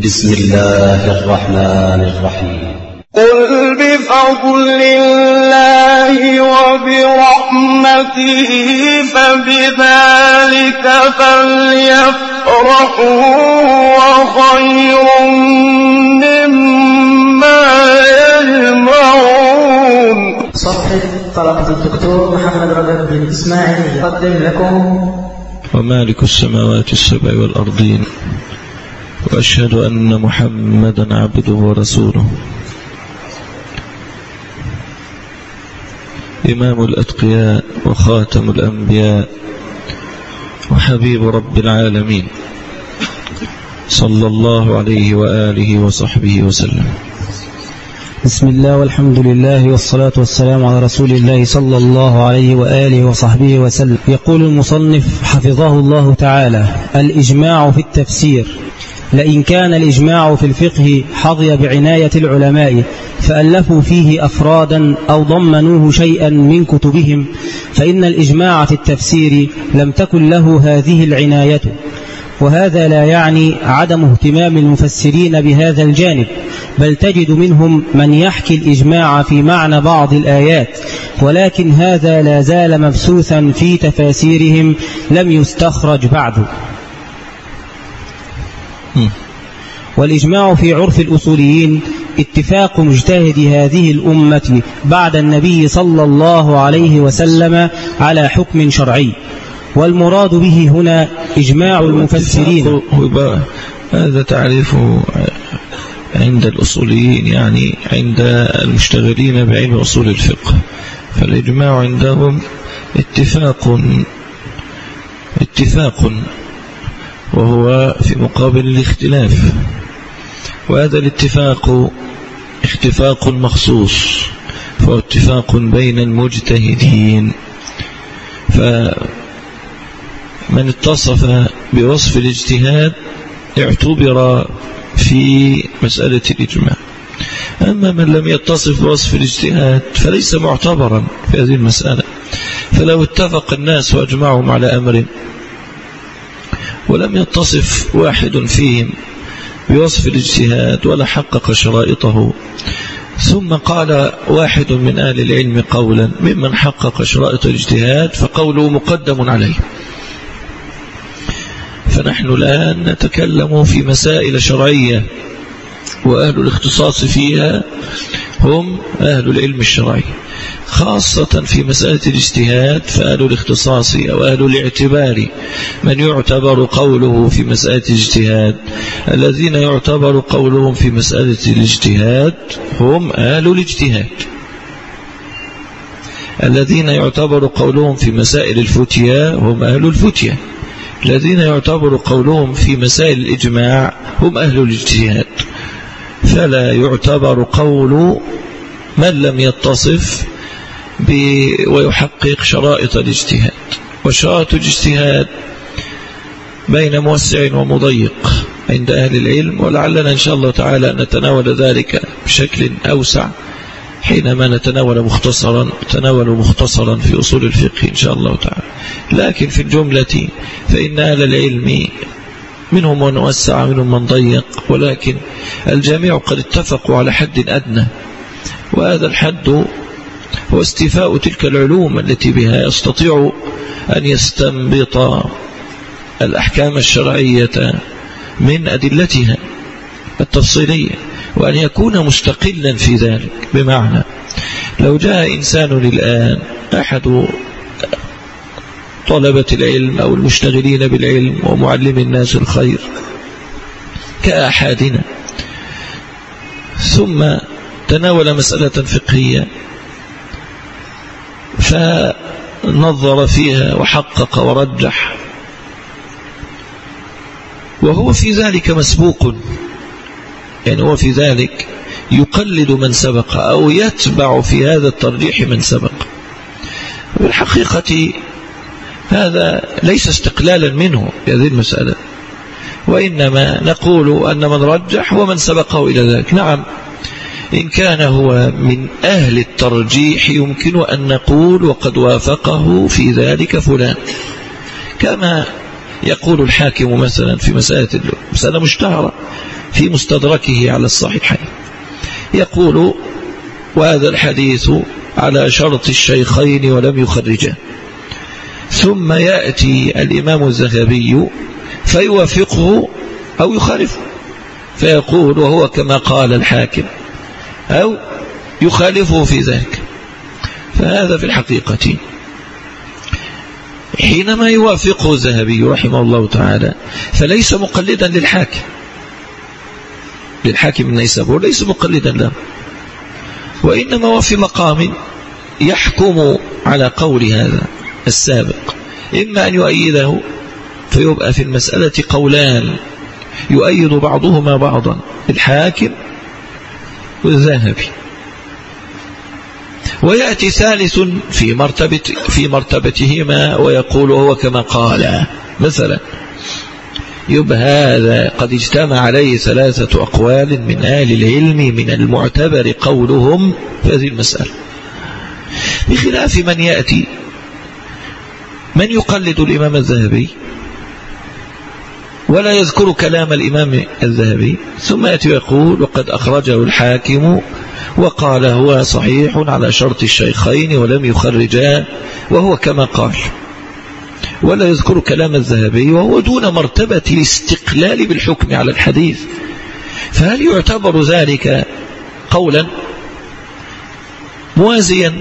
بسم الله الرحمن الرحيم. قل بفضل الله وبرحمته فبذلك فليفرحوا وخير مما يجمعون. صفحة طلبة الدكتور محمد رجب بن إسماعيل يقدم لكم. ومالك السماوات السبع والأرضين. وأشهد أن محمدا عبده ورسوله. إمام الأتقياء وخاتم الأنبياء وحبيب رب العالمين. صلى الله عليه وآله وصحبه وسلم. بسم الله والحمد لله والصلاة والسلام على رسول الله صلى الله عليه وآله وصحبه وسلم. يقول المصنف حفظه الله تعالى الإجماع في التفسير. لئن كان الإجماع في الفقه حظي بعناية العلماء فألفوا فيه أفرادا أو ضمنوه شيئا من كتبهم فإن الإجماع في التفسير لم تكن له هذه العناية. وهذا لا يعني عدم اهتمام المفسرين بهذا الجانب بل تجد منهم من يحكي الإجماع في معنى بعض الآيات ولكن هذا لا زال مبسوثا في تفاسيرهم لم يستخرج بعد. والإجماع في عرف الأصوليين اتفاق مجتهد هذه الأمة بعد النبي صلى الله عليه وسلم على حكم شرعي. والمراد به هنا إجماع المفسرين. هذا تعريفه عند الأصوليين يعني عند المشتغلين بعلم أصول الفقه. فالإجماع عندهم اتفاق اتفاق وهو في مقابل الاختلاف. وهذا الاتفاق اتفاق مخصوص فهو اتفاق بين المجتهدين. فمن اتصف بوصف الاجتهاد اعتبر في مسألة الإجماع. أما من لم يتصف بوصف الاجتهاد فليس معتبرا في هذه المسألة. فلو اتفق الناس وأجمعهم على أمر ولم يتصف واحد فيهم بوصف الاجتهاد ولا حقق شرائطه. ثم قال واحد من آل العلم قولا ممن حقق شرائط الاجتهاد فقوله مقدم عليه. فنحن الآن نتكلم في مسائل شرعية وأهل الاختصاص فيها هم أهل العلم الشرعي. خاصة في مسألة الاجتهاد فأهل الاختصاص أو أهل الاعتبار. من يعتبر قوله في مسألة الاجتهاد؟ الذين يعتبر قولهم في مسألة الاجتهاد هم أهل الاجتهاد. الذين يعتبر قولهم في مسائل الفتية هم أهل الفتية الذين يعتبر قولهم في مسائل الإجماع هم أهل الاجتهاد. فلا يعتبر قول من لم يتصف ويحقق شرائط الاجتهاد. وشرائط الاجتهاد بين موسع ومضيق عند أهل العلم ولعلنا إن شاء الله تعالى نتناول ذلك بشكل أوسع حينما نتناول مختصرا نتناول مختصرا في أصول الفقه إن شاء الله تعالى. لكن في الجملة فإن أهل العلم منهم من وسع منهم من ضيق ولكن الجميع قد اتفقوا على حد أدنى. وهذا الحد هو استيفاء تلك العلوم التي بها يستطيع أن يستنبط الأحكام الشرعية من أدلتها التفصيلية وأن يكون مستقلا في ذلك. بمعنى لو جاء إنسان الآن أحد طلبة العلم أو المشتغلين بالعلم ومعلم الناس الخير كأحدنا ثم تناول مسألة فقهية فنظر فيها وحقق ورجح. وهو في ذلك مسبوق. يعني هو في ذلك يقلد من سبق أو يتبع في هذا الترجيح من سبق. بالحقيقة هذا ليس استقلالا منه في هذه المسألة. وإنما نقول أن من رجح هو من سبقه إلى ذلك. نعم. إن كان هو من أهل الترجيح يمكن أن نقول وقد وافقه في ذلك فلان. كما يقول الحاكم مثلا في مسألة مسألة مشتهرة في مستدركه على الصحيحين. يقول وهذا الحديث على شرط الشيخين ولم يخرجه. ثم يأتي الإمام الذهبي فيوافقه أو يخالفه فيقول وهو كما قال الحاكم أو يخالفه في ذلك. فهذا في الحقيقة. حينما يوافقه الذهبي رحمه الله تعالى فليس مقلدا للحاكم. للحاكم النيسابور ليس مقلدا له. وإنما هو في مقام يحكم على قول هذا السابق. إما أن يؤيده فيبقى في المسألة قولان. يؤيد بعضهما بعضا. الحاكم والذهبي ويأتي ثالث في مرتبة في مرتبتهما ويقول هو كما قال مثلا يبقى هذا قد اجتمع عليه ثلاثة أقوال من أهل العلم من المعتبر قولهم في هذه المسألة. بخلاف من يأتي من يقلد الإمام الذهبي؟ ولا يذكر كلام الإمام الذهبي. ثم يأتي ويقول وقد أخرجه الحاكم وقال هو صحيح على شرط الشيخين ولم يخرجا وهو كما قال. ولا يذكر كلام الذهبي وهو دون مرتبة الاستقلال بالحكم على الحديث. فهل يعتبر ذلك قولا؟ موازيا؟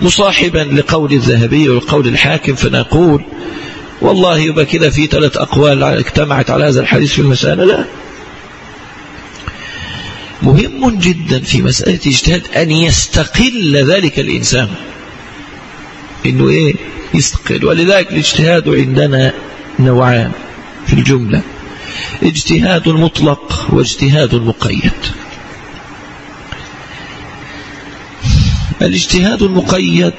مصاحبا لقول الذهبي وقول الحاكم؟ فنقول والله يبقى كده في ثلاث أقوال اجتمعت على هذا الحديث في المسألة لا. مهم جدا في مسألة اجتهاد أن يستقل ذلك الإنسان. إنه إيه؟ يستقل. ولذلك الاجتهاد عندنا نوعان في الجملة. اجتهاد مطلق واجتهاد مقيد. الاجتهاد المقيد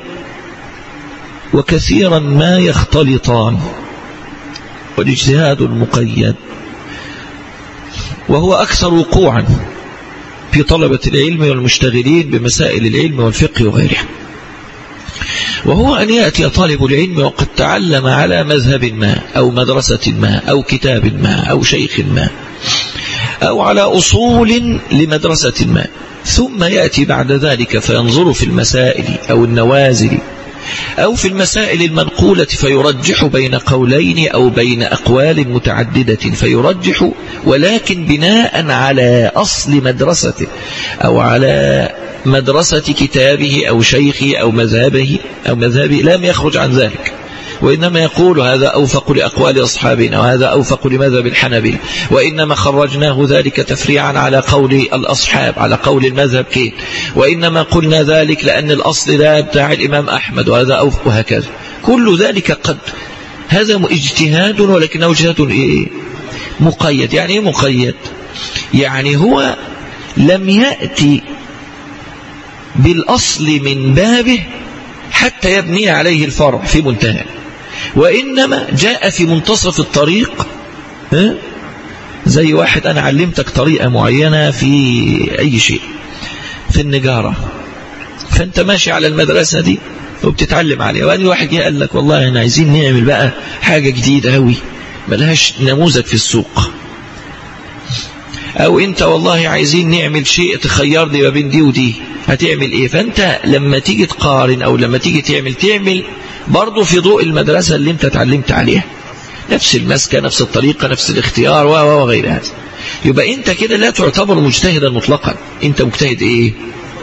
وكثيرا ما يختلطان. والاجتهاد المقيد. وهو أكثر وقوعا في طلبة العلم والمشتغلين بمسائل العلم والفقه وغيرها. وهو أن يأتي طالب العلم وقد تعلم على مذهب ما أو مدرسة ما أو كتاب ما أو شيخ ما أو على أصول لمدرسة ما. ثم يأتي بعد ذلك فينظر في المسائل أو النوازل أو في المسائل المنقولة فيرجح بين قولين أو بين أقوال متعددة فيرجح ولكن بناء على أصل مدرسته أو على مدرسة كتابه أو شيخه أو مذهبه أو مذهبه لم يخرج عن ذلك. وإنما يقول هذا أوفق لأقوال أصحابنا وهذا أوفق لمذهب الحنبل وإنما خرجناه ذلك تفريعا على قول الأصحاب على قول المذهب كين. وإنما قلنا ذلك لأن الأصل لا بتاع الإمام أحمد وهذا أوفق وهكذا. كل ذلك قد هذا اجتهاد ولكنه اجتهاد إيه؟ مقيد. يعني إيه مقيد؟ يعني هو لم يأتي بالأصل من بابه حتى يبني عليه الفرع في منتهى. وإنما جاء في منتصف الطريق زي واحد أنا علمتك طريقة معينة في أي شيء في النجارة. فأنت ماشي على المدرسة دي وبتتعلم عليها. وأن واحد جاء قال لك والله أنا عايزين نعمل بقى حاجة جديدة أوي ملهاش نموذج في السوق. أو أنت والله عايزين نعمل شيء تخيرني ما بين دي ودي هتعمل إيه؟ فأنت لما تيجي تقارن أو لما تيجي تعمل تعمل برضه في ضوء المدرسة اللي أنت اتعلمت عليها. نفس المسكة نفس الطريقة نفس الاختيار وغير هذا. يبقى أنت كده لا تعتبر مجتهدا مطلقا. أنت مجتهد إيه؟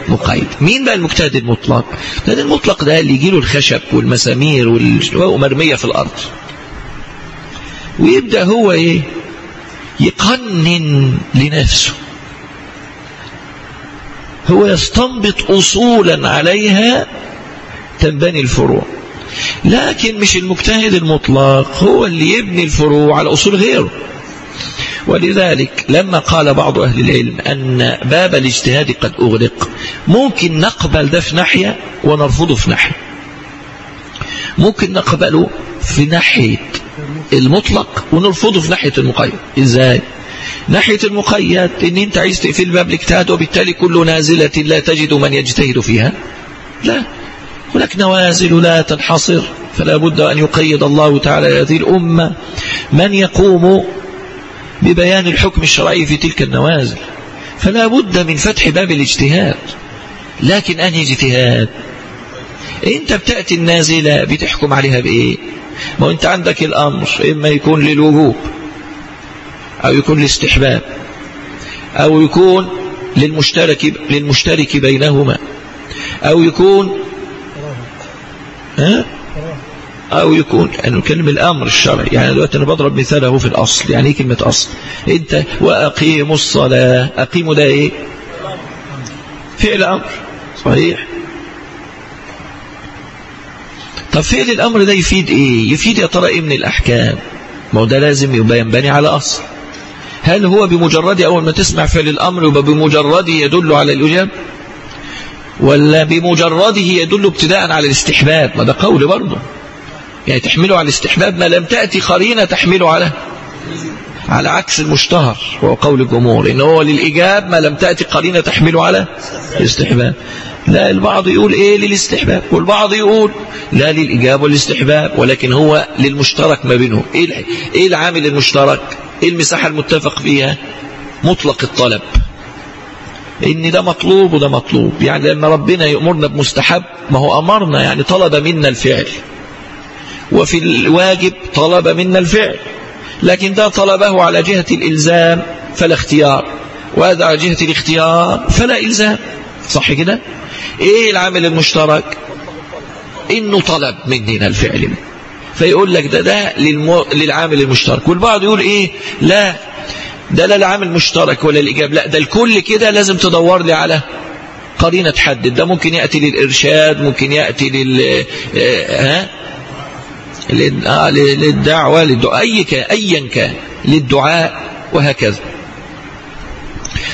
مقيد. مين بقى المجتهد المطلق؟ المجتهد المطلق ده اللي يجيله الخشب والمسامير ومرمية في الأرض. ويبدأ هو إيه؟ يقنن لنفسه. هو يستنبط أصولا عليها تنبني الفروع. لكن مش المجتهد المطلق هو اللي يبني الفروع على أصول غيره. ولذلك لما قال بعض أهل العلم أن باب الاجتهاد قد أغلق ممكن نقبل ده في ناحية ونرفضه في ناحية. ممكن نقبله في ناحية المطلق ونرفضه في ناحية المقيد. إزاي؟ ناحية المقيد إن أنت عايز تقفل باب الاجتهاد وبالتالي كل نازلة لا تجد من يجتهد فيها. لا. هناك نوازل لا تنحصر. فلا بد أن يقيد الله تعالى هذه الأمة. من يقوم ببيان الحكم الشرعي في تلك النوازل؟ فلا بد من فتح باب الاجتهاد. لكن أنهي اجتهاد؟ انت بتأتي النازلة بتحكم عليها بإيه؟ ما انت عندك الأمر إما يكون للوجوب أو يكون لاستحباب أو يكون للمشترك للمشترك بينهما أو يكون ها؟ أو يكون أن نكلم الأمر الشرعي يعني دلوقتي أنا بضرب مثاله في الأصل يعني إيه كلمة أصل؟ أنت وأقيموا الصلاة أقيموا ده إيه؟ فعل أمر صحيح؟ طب فعل الأمر ده يفيد إيه؟ يفيد يا ترى إيه من الأحكام؟ ما هو ده لازم يبقى ينبني على أصل. هل هو بمجرد أول ما تسمع فعل الأمر يبقى بمجرده يدل على الإجابة ولا بمجرده يدل ابتداء على الاستحباب؟ ما ده قول برضه. يعني تحمله على الاستحباب ما لم تأتي قرينة تحمله على على عكس المشتهر وهو قول الجمهور إن هو للإجاب ما لم تأتي قرينة تحمله على الاستحباب. لا البعض يقول إيه للاستحباب؟ والبعض يقول لا للإجاب والاستحباب ولكن هو للمشترك ما بينهم إيه إيه العامل المشترك؟ إيه المساحة المتفق فيها؟ مطلق الطلب. إن ده مطلوب وده مطلوب. يعني لما ربنا يأمرنا بمستحب ما هو أمرنا يعني طلب منا الفعل. وفي الواجب طلب منا الفعل. لكن ده طلبه على جهة الإلزام فلا اختيار وهذا على جهة الاختيار فلا إلزام. صح كده؟ إيه العامل المشترك؟ إنه طلب مننا الفعل. فيقول لك ده ده للمو... للعامل المشترك. والبعض يقول إيه؟ لا ده لا العامل المشترك ولا الإجابة. لا ده الكل كده لازم تدور لي على قرينة تحدد ده ممكن يأتي للإرشاد ممكن يأتي لل ها؟ للدعوة للدعاء. أي كان أيا كان للدعاء وهكذا.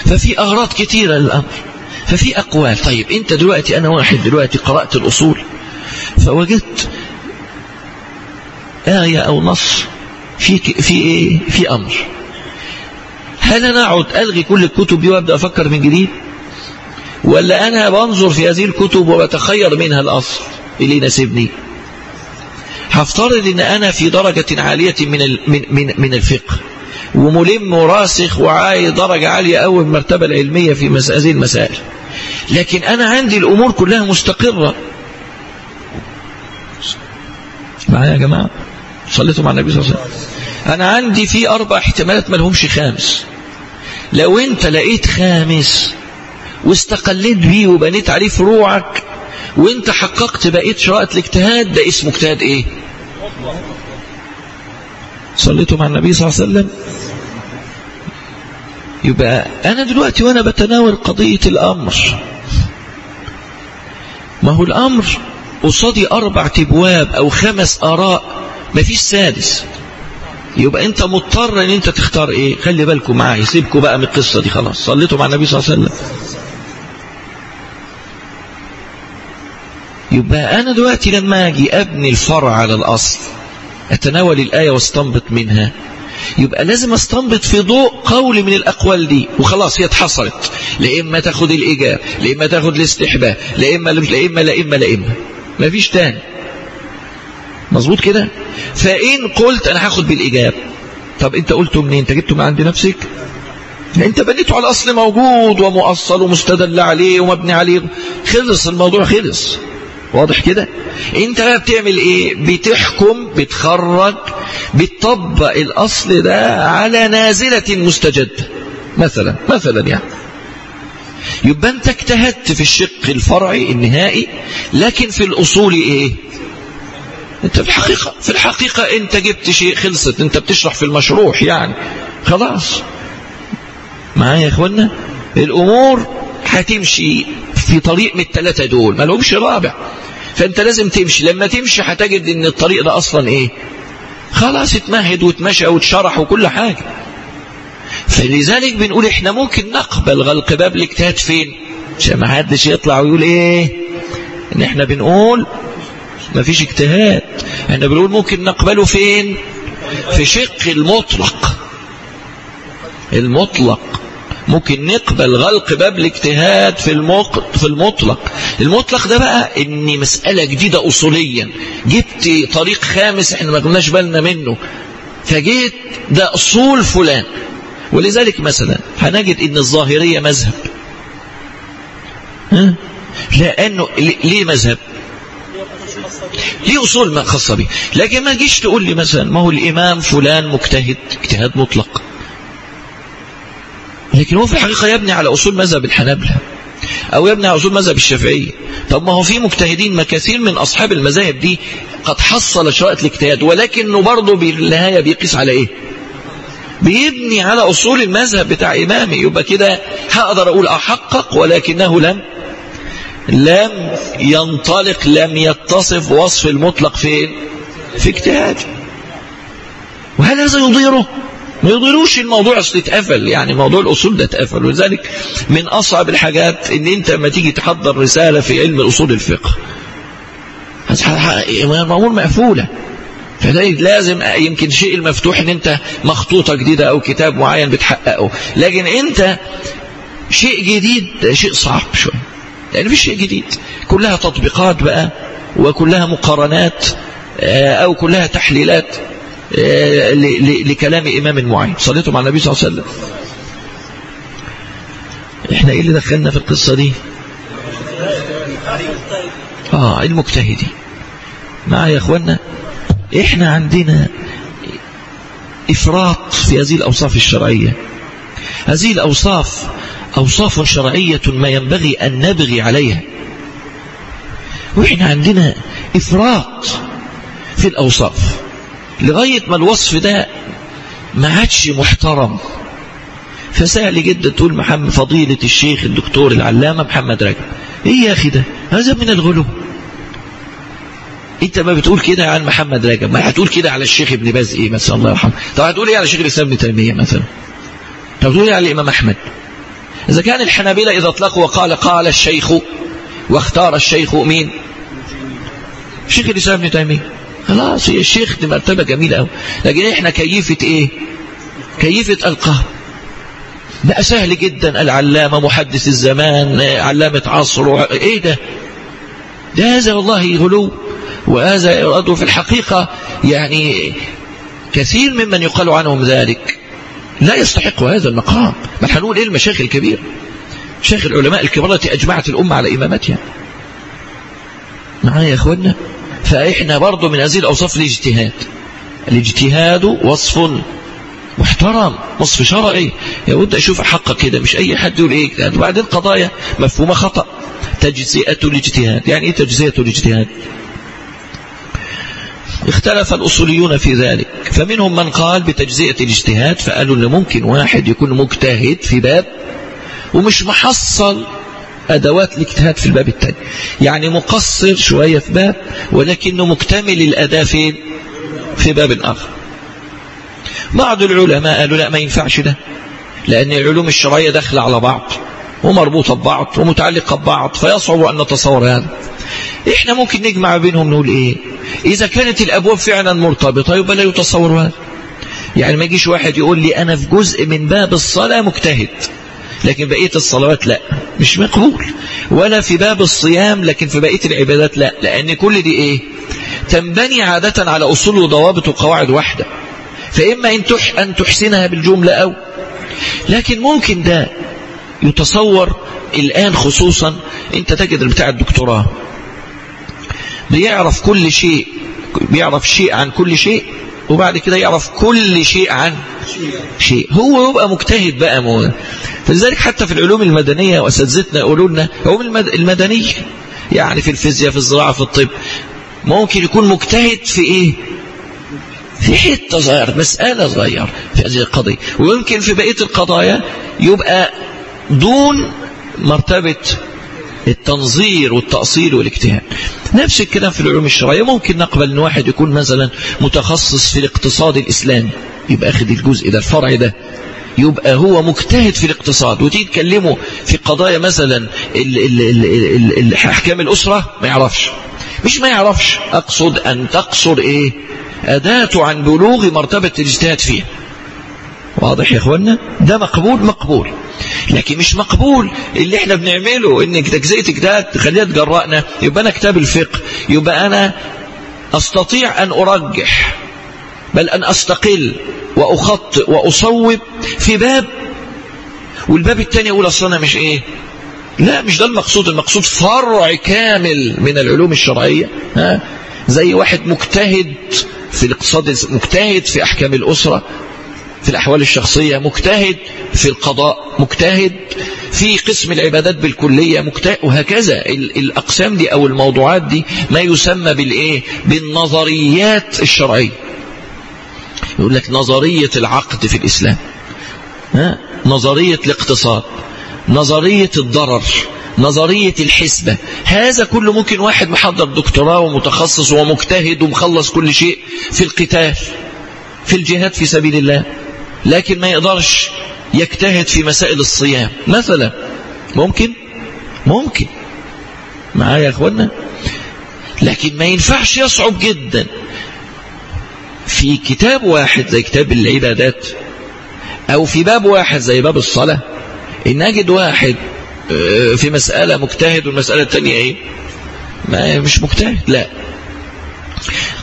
ففي أغراض كثيرة للأمر. ففي أقوال. طيب أنت دلوقتي أنا واحد دلوقتي قرأت الأصول فوجدت آية أو نص في في إيه؟ في أمر. هل أنا أقعد ألغي كل الكتب دي وأبدأ أفكر من جديد؟ ولا أنا بنظر في هذه الكتب وبتخير منها الأصل اللي يناسبني هفترض إن أنا في درجة عالية من من من, من الفقه وملم وراسخ وعاي درجة عالية أوي المرتبة العلمية في هذه المسائل. لكن أنا عندي الأمور كلها مستقرة. معايا يا جماعة؟ صليتوا مع النبي صلى الله عليه وسلم. أنا عندي في أربع احتمالات ما لهمش خامس. لو أنت لقيت خامس واستقليت بيه وبنيت عليه فروعك وانت حققت بقيت شرائط الاجتهاد ده اسمه اجتهاد إيه؟ صليتوا مع النبي صلى الله عليه وسلم. يبقى أنا دلوقتي وأنا بتناول قضية الأمر. ما هو الأمر قصادي أربع أبواب أو خمس آراء ما فيش سادس. يبقى أنت مضطر إن أنت تختار إيه؟ خلي بالكم معايا سيبكم بقى من القصة دي خلاص. صليتوا مع النبي صلى الله عليه وسلم. يبقى أنا دلوقتي لما أجي أبني الفرع على الأصل أتناول الآية واستنبط منها. يبقى لازم أستنبط في ضوء قول من الأقوال دي وخلاص هي اتحصلت. لإما تاخد الإجابة لإما تاخد الاستحباب لإما لإما لإما لإما ما فيش تاني. مظبوط كده؟ فإن قلت أنا هاخد بالإجابة طب أنت قلته منين؟ أنت جبته من عند نفسك؟ أنت بنيته على الأصل موجود ومؤصل ومستدل عليه ومبني عليه. خلص الموضوع خلص. واضح كده؟ انت بقى بتعمل إيه؟ بتحكم بتخرج بتطبق الاصل ده على نازلة مستجدة. مثلا مثلا يعني. يبقى انت اجتهدت في الشق الفرعي النهائي لكن في الاصول إيه؟ انت في الحقيقة في الحقيقة انت جبت شيء خلصت انت بتشرح في المشروح يعني. خلاص. معايا يا اخوانا؟ الأمور هتمشي في طريق من الثلاثة دول ما لهمش رابع. فأنت لازم تمشي لما تمشي هتجد إن الطريق ده أصلا إيه؟ خلاص اتمهد واتمشى واتشرح وكل حاجة. فلذلك بنقول إحنا ممكن نقبل غلق باب الاجتهاد فين؟ عشان ما حدش يطلع ويقول إيه؟ إن إحنا بنقول ما فيش اجتهاد. إحنا بنقول ممكن نقبله فين؟ في شق المطلق. المطلق. ممكن نقبل غلق باب الاجتهاد في المق... في المطلق. المطلق ده بقى ان مسألة جديدة اصوليا. جبت طريق خامس إحنا ما كناش بالنا منه. فجيت ده أصول فلان. ولذلك مثلا هنجد إن الظاهرية مذهب. ها؟ لأنه ليه مذهب؟ ليه أصول خاصة به لكن ما تجيش تقول لي مثلا ما هو الإمام فلان مجتهد اجتهاد مطلق. لكن هو في الحقيقة يبني على أصول مذهب الحنابلة أو يبني على أصول مذهب الشافعية. طب ما هو في مجتهدين ما كثير من أصحاب المذاهب دي قد حصل شرائط الاجتهاد ولكنه برضه بالنهاية بيقيس على إيه؟ بيبني على أصول المذهب بتاع إمامي يبقى كده هقدر أقول أحقق ولكنه لم لم ينطلق لم يتصف وصف المطلق فين في اجتهاد وهل هذا يضيره؟ ما يضيروش الموضوع اصل اتقفل يعني موضوع الأصول ده اتقفل. ولذلك من أصعب الحاجات إن أنت لما تيجي تحضر رسالة في علم اصول الفقه. الأمور مقفولة. فده لازم يمكن شيء المفتوح إن أنت مخطوطة جديدة أو كتاب معين بتحققه. لكن أنت شيء جديد شيء صعب شوية. لأن في شيء جديد. كلها تطبيقات بقى وكلها مقارنات أو كلها تحليلات. لكلام إمام معين. صليتوا مع النبي صلى الله عليه وسلم. إحنا إيه اللي دخلنا في القصة دي؟ آه المجتهدين. معايا يا اخوانا إحنا عندنا إفراط في هذه الأوصاف الشرعية. هذه الأوصاف أوصاف شرعية ما ينبغي أن نبغي عليها. وإحنا عندنا إفراط في الأوصاف. لغاية ما الوصف ده ما عادش محترم. فسهل جدا تقول محمد فضيلة الشيخ الدكتور العلامة محمد رجب. إيه يا أخي ده؟ هذا من الغلو. أنت ما بتقول كده عن محمد رجب. ما هتقول كده على الشيخ ابن باز إيه مثلا؟ الله يرحمه. طب هتقول إيه على الشيخ الإسلام ابن تيمية مثلا؟ طب هتقول إيه على الإمام أحمد؟ إذا كان الحنابلة إذا اطلقوا وقال قال الشيخ واختار الشيخ مين؟ الشيخ الإسلام ابن تيمية. خلاص هي الشيخ دي مرتبة جميلة قوي لكن إحنا كيفة إيه؟ كيفة القاه بقى سهل جدا. العلامة محدث الزمان علامة عصره إيه ده؟ ده هذا والله غلو. وهذا يراد في الحقيقة. يعني كثير ممن يقال عنهم ذلك. لا يستحق هذا المقام. بل هنقول إيه المشايخ الكبيرة شيخ العلماء الكبار التي أجمعت الأمة على إمامتها. معايا يا أخوانا فإحنا برضو من هذه الأوصاف الاجتهاد. الاجتهاد وصف محترم وصف شرعي. يود أشوف حقه كده مش أي حد يقول إيه وبعدين قضايا مفهومة خطأ. تجزئة الاجتهاد. يعني إيه تجزئة الاجتهاد؟ اختلف الأصوليون في ذلك. فمنهم من قال بتجزئة الاجتهاد فقالوا أن ممكن واحد يكون مجتهد في باب ومش محصل أدوات الاجتهاد في الباب الثاني يعني مقصر شوية في باب ولكنه مكتمل الأداة فين في باب آخر. بعض العلماء قالوا لا ما ينفعش ده لأن العلوم الشرعية داخلة على بعض ومربوطة ببعض ومتعلقة ببعض فيصعب أن نتصور هذا. إحنا ممكن نجمع بينهم نقول إيه؟ إذا كانت الأبواب فعلا مرتبطة يبقى لا يتصور هذا. يعني ما يجيش واحد يقول لي أنا في جزء من باب الصلاة مجتهد. لكن بقية الصلوات لا. مش مقبول. ولا في باب الصيام لكن في بقية العبادات لا. لأن كل دي إيه؟ تنبني عادة على أصول وضوابط وقواعد واحدة. فإما إن تح أن تحسنها بالجملة أو. لكن ممكن ده يتصور الآن خصوصا أنت تجد بتاع الدكتوراه. بيعرف كل شيء بيعرف شيء عن كل شيء. وبعد كده يعرف كل شيء عن شيء. هو يبقى مجتهد بقى مو. فلذلك حتى في العلوم المدنية وأساتذتنا يقولوا لنا علوم المدنية يعني في الفيزياء في الزراعة في الطب. ممكن يكون مجتهد في إيه؟ في حتة صغيرة مسألة صغيرة في هذه القضية. ويمكن في بقية القضايا يبقى دون مرتبة التنظير والتأصيل والاجتهاد. نفس الكلام في العلوم الشرعية. ممكن نقبل إن واحد يكون مثلا متخصص في الاقتصاد الإسلامي. يبقى أخذ الجزء ده الفرع ده. يبقى هو مجتهد في الاقتصاد. وتيجي تكلمه في قضايا مثلا أحكام الأسرة ما يعرفش. مش ما يعرفش. أقصد أن تقصر إيه؟ أداته عن بلوغ مرتبة الاجتهاد فيه واضح يا اخوانا ده مقبول مقبول. لكن مش مقبول اللي إحنا بنعمله ان تجزئه اجتهاد تخليها تجرأنا يبقى أنا كتاب الفقه يبقى أنا أستطيع أن أرجح بل أن أستقل وأخطئ وأصوب في باب والباب الثاني أقول أصلا أنا مش إيه؟ لا مش ده المقصود المقصود فرع كامل من العلوم الشرعية. ها؟ زي واحد مجتهد في الاقتصاد مجتهد في أحكام الأسرة في الأحوال الشخصية مجتهد في القضاء مجتهد في قسم العبادات بالكلية مجتهد وهكذا. الأقسام دي أو الموضوعات دي ما يسمى بالإيه؟ بالنظريات الشرعية. يقول لك نظرية العقد في الإسلام. ها؟ نظرية الاقتصاد. نظرية الضرر. نظرية الحسبة. هذا كله ممكن واحد محضر دكتوراه ومتخصص ومجتهد ومخلص كل شيء في القتال في الجهاد في سبيل الله. لكن ما يقدرش يجتهد في مسائل الصيام. مثلا ممكن؟ ممكن. معايا يا اخوانا؟ لكن ما ينفعش يصعب جدا. في كتاب واحد زي كتاب العبادات أو في باب واحد زي باب الصلاة إن أجد واحد في مسألة مجتهد والمسألة التانية إيه؟ ما مش مجتهد لا.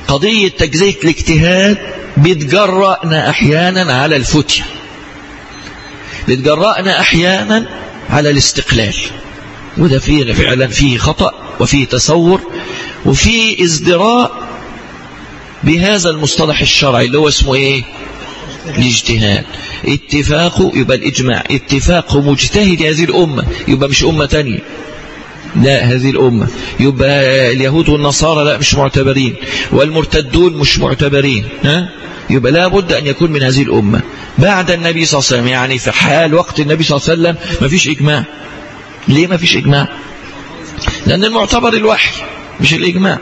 قضية تجزية الاجتهاد بتجرأنا أحيانا على الفتية بتجرأنا أحيانا على الاستقلال. وده فيه فعلا فيه خطأ وفيه تصور وفيه ازدراء بهذا المصطلح الشرعي اللي هو اسمه إيه؟ الاجتهاد. اتفاق يبقى الإجماع. اتفاق مجتهد هذه الأمة. يبقى مش أمة تانية. لا هذه الأمة. يبقى اليهود والنصارى لا مش معتبرين. والمرتدون مش معتبرين. ها؟ يبقى لا بد أن يكون من هذه الأمة. بعد النبي صلى الله عليه وسلم يعني في حال وقت النبي صلى الله عليه وسلم ما فيش إجماع. ليه ما فيش إجماع؟ لأن المعتبر الوحي مش الإجماع.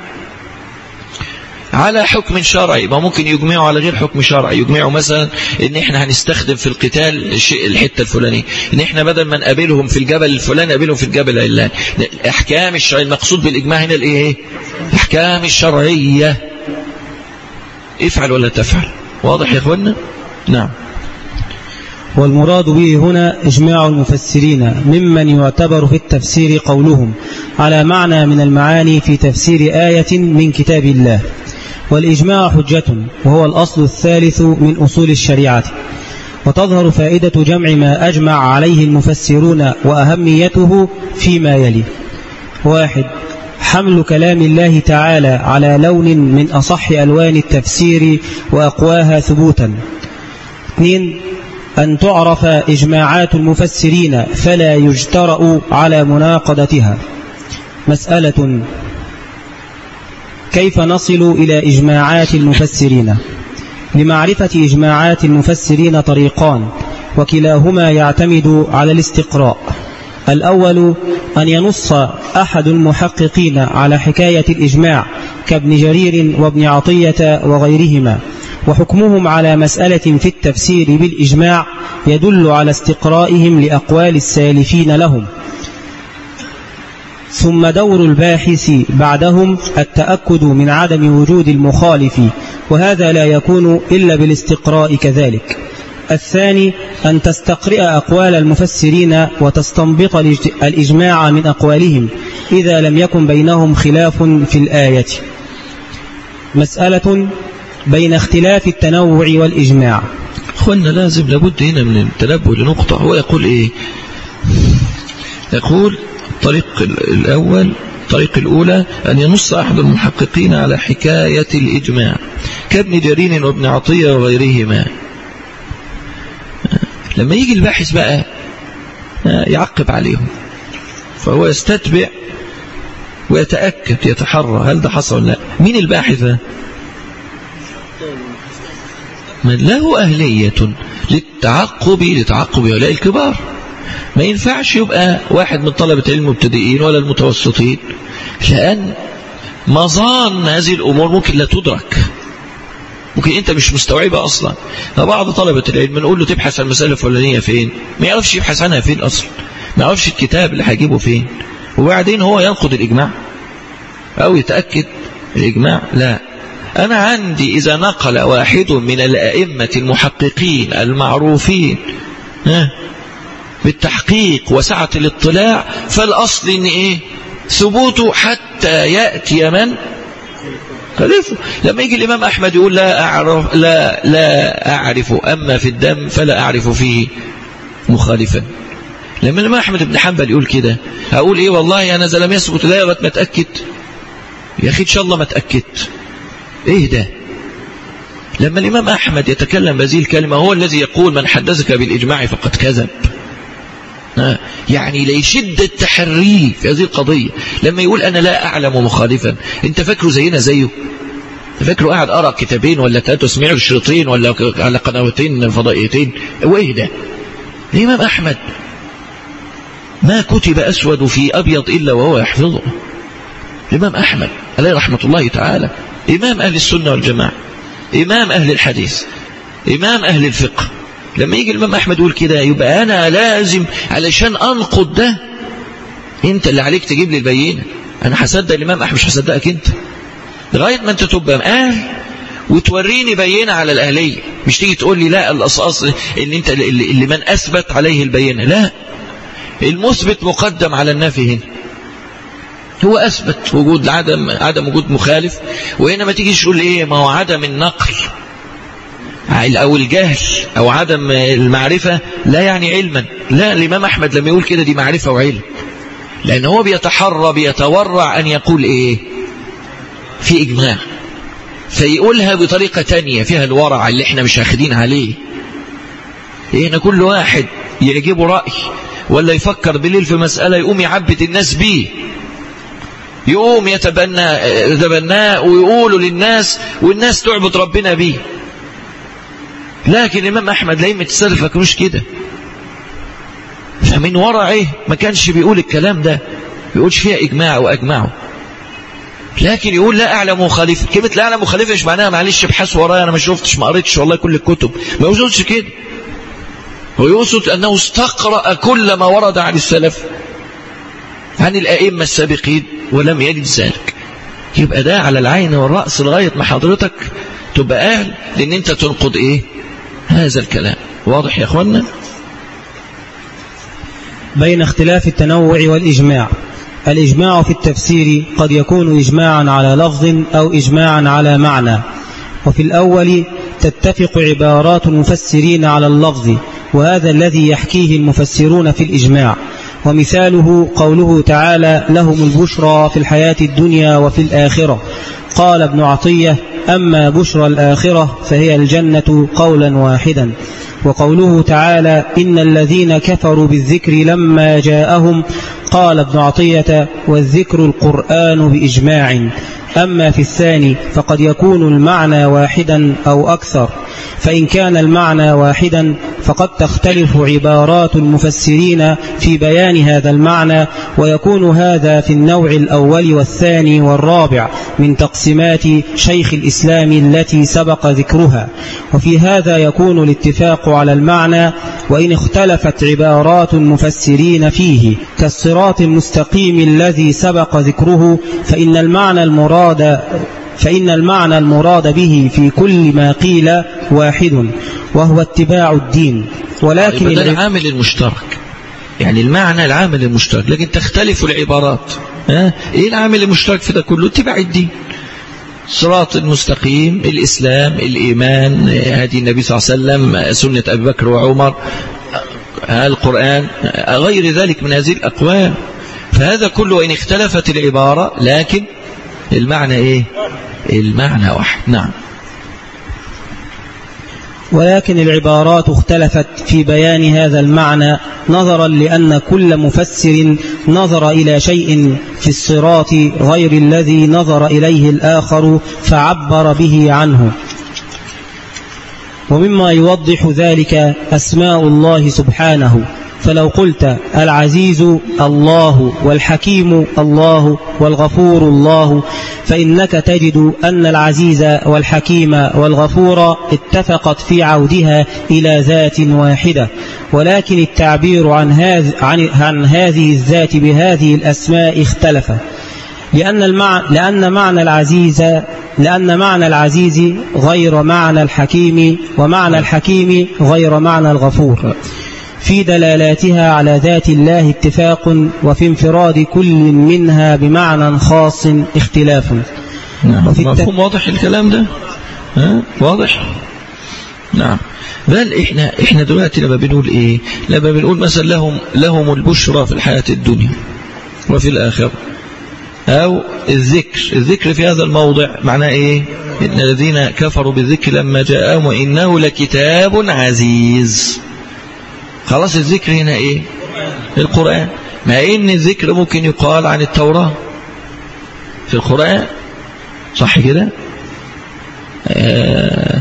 على حكم شرعي ما ممكن يجمعوا على غير حكم شرعي. يجمعوا مثلا إن إحنا هنستخدم في القتال الشيء الحتة الفلانية. إن إحنا بدل ما نقابلهم في الجبل الفلاني نقابلهم في الجبل العلاني. الاحكام الشرعيه المقصود بالإجماع هنا الإيه؟ الاحكام الشرعية. افعل ولا تفعل. واضح يا اخوانا نعم. والمراد به هنا إجماع المفسرين ممن يعتبر في التفسير قولهم على معنى من المعاني في تفسير آية من كتاب الله. والإجماع حجة وهو الأصل الثالث من أصول الشريعة. وتظهر فائدة جمع ما أجمع عليه المفسرون وأهميته فيما يلي. واحد حمل كلام الله تعالى على لون من أصح ألوان التفسير وأقواها ثبوتا. اثنين أن تعرف إجماعات المفسرين فلا يجترأ على مناقضتها. مسألة كيف نصل إلى إجماعات المفسرين؟ لمعرفة إجماعات المفسرين طريقان وكلاهما يعتمد على الاستقراء. الأول أن ينص أحد المحققين على حكاية الإجماع كابن جرير وابن عطية وغيرهما وحكمهم على مسألة في التفسير بالإجماع يدل على استقرائهم لأقوال السالفين لهم. ثم دور الباحث بعدهم التأكد من عدم وجود المخالف وهذا لا يكون إلا بالاستقراء كذلك. الثاني أن تستقرئ أقوال المفسرين وتستنبط الإجماع من أقوالهم إذا لم يكن بينهم خلاف في الآية. مسألة بين اختلاف التنوع والإجماع. أخوانا لازم لابد هنا من التنبه لنقطة. هو يقول إيه؟ يقول الطريق الأول الطريق الأولى أن ينص أحد المحققين على حكاية الإجماع كابن جرين وابن عطية وغيرهما. لما يجي الباحث بقى يعقب عليهم. فهو يستتبع ويتأكد يتحرى هل ده حصل ولا لا. مين الباحث ده؟ من له أهلية للتعقب لتعقب هؤلاء الكبار. ما ينفعش يبقى واحد من طلبة علم المبتدئين ولا المتوسطين لأن مظان هذه الأمور ممكن لا تدرك. ممكن أنت مش مستوعبة أصلا. فبعض طلبة العلم نقول له تبحث عن المسألة الفلانية فين؟ ما يعرفش يبحث عنها فين أصلا. ما يعرفش الكتاب اللي هيجيبه فين. وبعدين هو ينقض الإجماع أو يتأكد الإجماع. لا. أنا عندي إذا نقل واحد من الأئمة المحققين المعروفين ها بالتحقيق وسعة الاطلاع فالأصل إن إيه؟ ثبوته حتى يأتي من؟ خالفه لما يجي الإمام أحمد يقول لا أعرف لا لا أعرف أما في الدم فلا أعرف فيه مخالفا لما الإمام أحمد بن حنبل يقول كده هقول إيه والله أنا إذا لم يثبت لا ما أتأكد يا أخي إن شاء الله ما أتأكدت إيه ده؟ لما الإمام أحمد يتكلم بهذه الكلمة هو الذي يقول من حدثك بالإجماع فقد كذب. يعني ليشد التحري في هذه القضية. لما يقول أنا لا أعلم مخالفا. أنت فاكره زينا زيه؟ فاكره قاعد أرى كتابين ولا ثلاثة سمعوا الشريطين ولا على قنواتين فضائيتين؟ وإيه ده؟ الإمام أحمد. ما كتب أسود في أبيض إلا وهو يحفظه. الإمام أحمد عليه رحمة الله تعالى. إمام أهل السنة والجماعة. إمام أهل الحديث. إمام أهل الفقه. لما يجي الإمام أحمد يقول كده يبقى أنا لازم علشان أنقض ده. أنت اللي عليك تجيب لي البينة. أنا هصدق الإمام أحمد مش هصدقك أنت. لغاية ما أنت تبقى مقال وتوريني بينة على الأهلية مش تيجي تقول لي لا الأصاص اللي, أنت اللي من أثبت عليه البينة. لا. المثبت مقدم على النافي هنا. هو أثبت وجود عدم عدم وجود مخالف. وهنا ما تيجيش تقول إيه ما هو عدم النقل. أو الجهل أو عدم المعرفة لا يعني علما. لا الإمام أحمد لما يقول كده دي معرفة وعلم. لأن هو بيتحرى بيتورع أن يقول إيه؟ في إجماع. فيقولها بطريقة تانية فيها الورع اللي إحنا مش اخدين عليه. هنا كل واحد يعجبه رأي ولا يفكر بالليل في مسألة يقوم يعبد الناس بيه. يقوم يتبنى يتبناه ويقولوا للناس والناس تعبد ربنا بيه. لكن الإمام أحمد لأيمة السلف ما كانوش كده. فمن ورع إيه ما كانش بيقول الكلام ده بيقولش فيها إجماع وأجمعه. لكن يقول لا أعلم مخالفة كلمة لا أعلم مخالفة مش معناها معلش ابحث ورايا أنا ما شفتش ما قريتش والله كل الكتب. ما يقصدش كده. هو يقصد أنه استقرأ كل ما ورد عن السلف عن الأئمة السابقين ولم يجد ذلك. يبقى ده على العين والرأس لغاية ما حضرتك تبقى أهل لأن أنت تنقض إيه؟ هذا الكلام. واضح يا أخوانا بين اختلاف التنوع والإجماع. الإجماع في التفسير قد يكون إجماعا على لفظ أو إجماعا على معنى. وفي الأول تتفق عبارات المفسرين على اللفظ وهذا الذي يحكيه المفسرون في الإجماع. ومثاله قوله تعالى لهم البشرى في الحياة الدنيا وفي الآخرة. قال ابن عطية أما بشرى الآخرة فهي الجنة قولا واحدا. وقوله تعالى إن الذين كفروا بالذكر لما جاءهم قال ابن عطية والذكر القرآن بإجماع. أما في الثاني فقد يكون المعنى واحدا أو أكثر. فإن كان المعنى واحدا فقد تختلف عبارات المفسرين في بيان هذا المعنى ويكون هذا في النوع الأول والثاني والرابع من تقسيمات شيخ الإسلام التي سبق ذكرها. وفي هذا يكون الاتفاق على المعنى وإن اختلفت عبارات المفسرين فيه كالصراط المستقيم الذي سبق ذكره فإن المعنى المراد فإن المعنى المراد به في كل ما قيل واحد وهو اتباع الدين. ولكن ده العامل المشترك. يعني المعنى العامل المشترك لكن تختلف العبارات. ها؟ إيه العامل المشترك في ده كله؟ اتباع الدين. صراط المستقيم الإسلام الإيمان هدي النبي صلى الله عليه وسلم سنة أبي بكر وعمر. القرآن غير ذلك من هذه الأقوال فهذا كله إن اختلفت العبارة لكن المعنى إيه؟ المعنى واحد. نعم. ولكن العبارات اختلفت في بيان هذا المعنى نظرا لأن كل مفسر نظر إلى شيء في الصراط غير الذي نظر إليه الآخر فعبر به عنه. ومما يوضح ذلك أسماء الله سبحانه. فلو قلت العزيز الله والحكيم الله والغفور الله فإنك تجد أن العزيز والحكيم والغفور اتفقت في عودها إلى ذات واحدة. ولكن التعبير عن, هذ عن, عن هذه الذات بهذه الأسماء اختلف. لأن, المع... لأن معنى العزيز لأن معنى العزيز غير معنى الحكيم ومعنى الحكيم غير معنى الغفور. في دلالاتها على ذات الله اتفاق وفي انفراد كل منها بمعنى خاص اختلاف. نعم. وفي مفهوم واضح الكلام ده؟ ها؟ واضح؟ نعم. بل إحنا إحنا دلوقتي لما بنقول إيه؟ لما بنقول مثلا لهم لهم البشرى في الحياة الدنيا وفي الآخرة. أو الذكر. الذكر في هذا الموضع معناه إيه؟ إن الذين كفروا بالذكر لما جاءهم وإنه لكتاب عزيز. خلاص الذكر هنا إيه؟ القرآن. مع إن الذكر ممكن يقال عن التوراة. في القرآن؟ صح كده؟ آه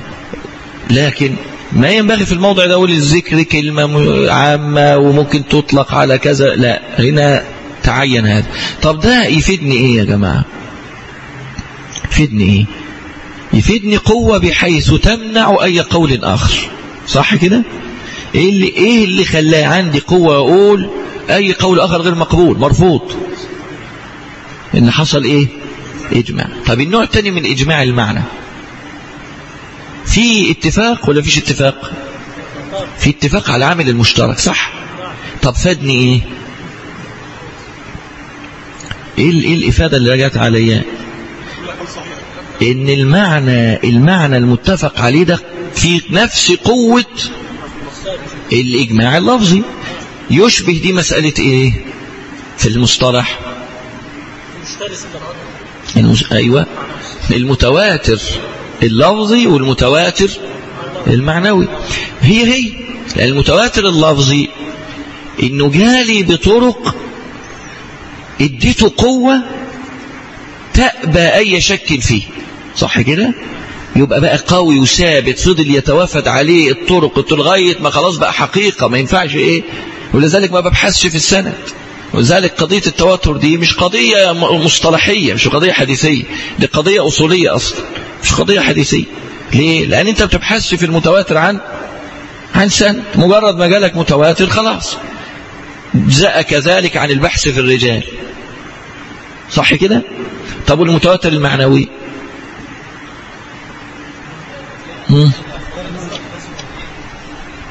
لكن ما ينبغي في الموضع ده أقول الذكر كلمة عامة وممكن تطلق على كذا. لا هنا تعين هذا. طب ده يفيدني إيه يا جماعة؟ يفيدني إيه؟ يفيدني قوة بحيث تمنع أي قول آخر. صح كده؟ إيه اللي إيه اللي خلاه عندي قوة أقول أي قول آخر غير مقبول مرفوض؟ إن حصل إيه؟ إجماع. طب النوع الثاني من إجماع المعنى. في اتفاق ولا فيش اتفاق؟ في اتفاق على العامل المشترك صح؟ طب فادني إيه؟ إيه ال- إيه الإفادة اللي رجعت عليا؟ إن المعنى المعنى المتفق عليه ده في نفس قوة الإجماع اللفظي. يشبه دي مسألة إيه؟ في المصطلح. المس... أيوه. المتواتر اللفظي والمتواتر المعنوي. هي هي. المتواتر اللفظي إنه جالي بطرق اديته قوة تأبى أي شك فيه. صح كده؟ يبقى بقى قوي وثابت فضل يتوافد عليه الطرق لغاية ما خلاص بقى حقيقة ما ينفعش إيه؟ ولذلك ما ببحثش في السند. ولذلك قضية التواتر دي مش قضية مصطلحية مش قضية حديثية دي قضية أصولية أصلا مش قضية حديثية. ليه؟ لأن أنت بتبحثش في المتواتر عن عن سند. مجرد ما جالك متواتر خلاص. جاء كذلك عن البحث في الرجال. صح كده؟ طب والمتواتر المعنوي.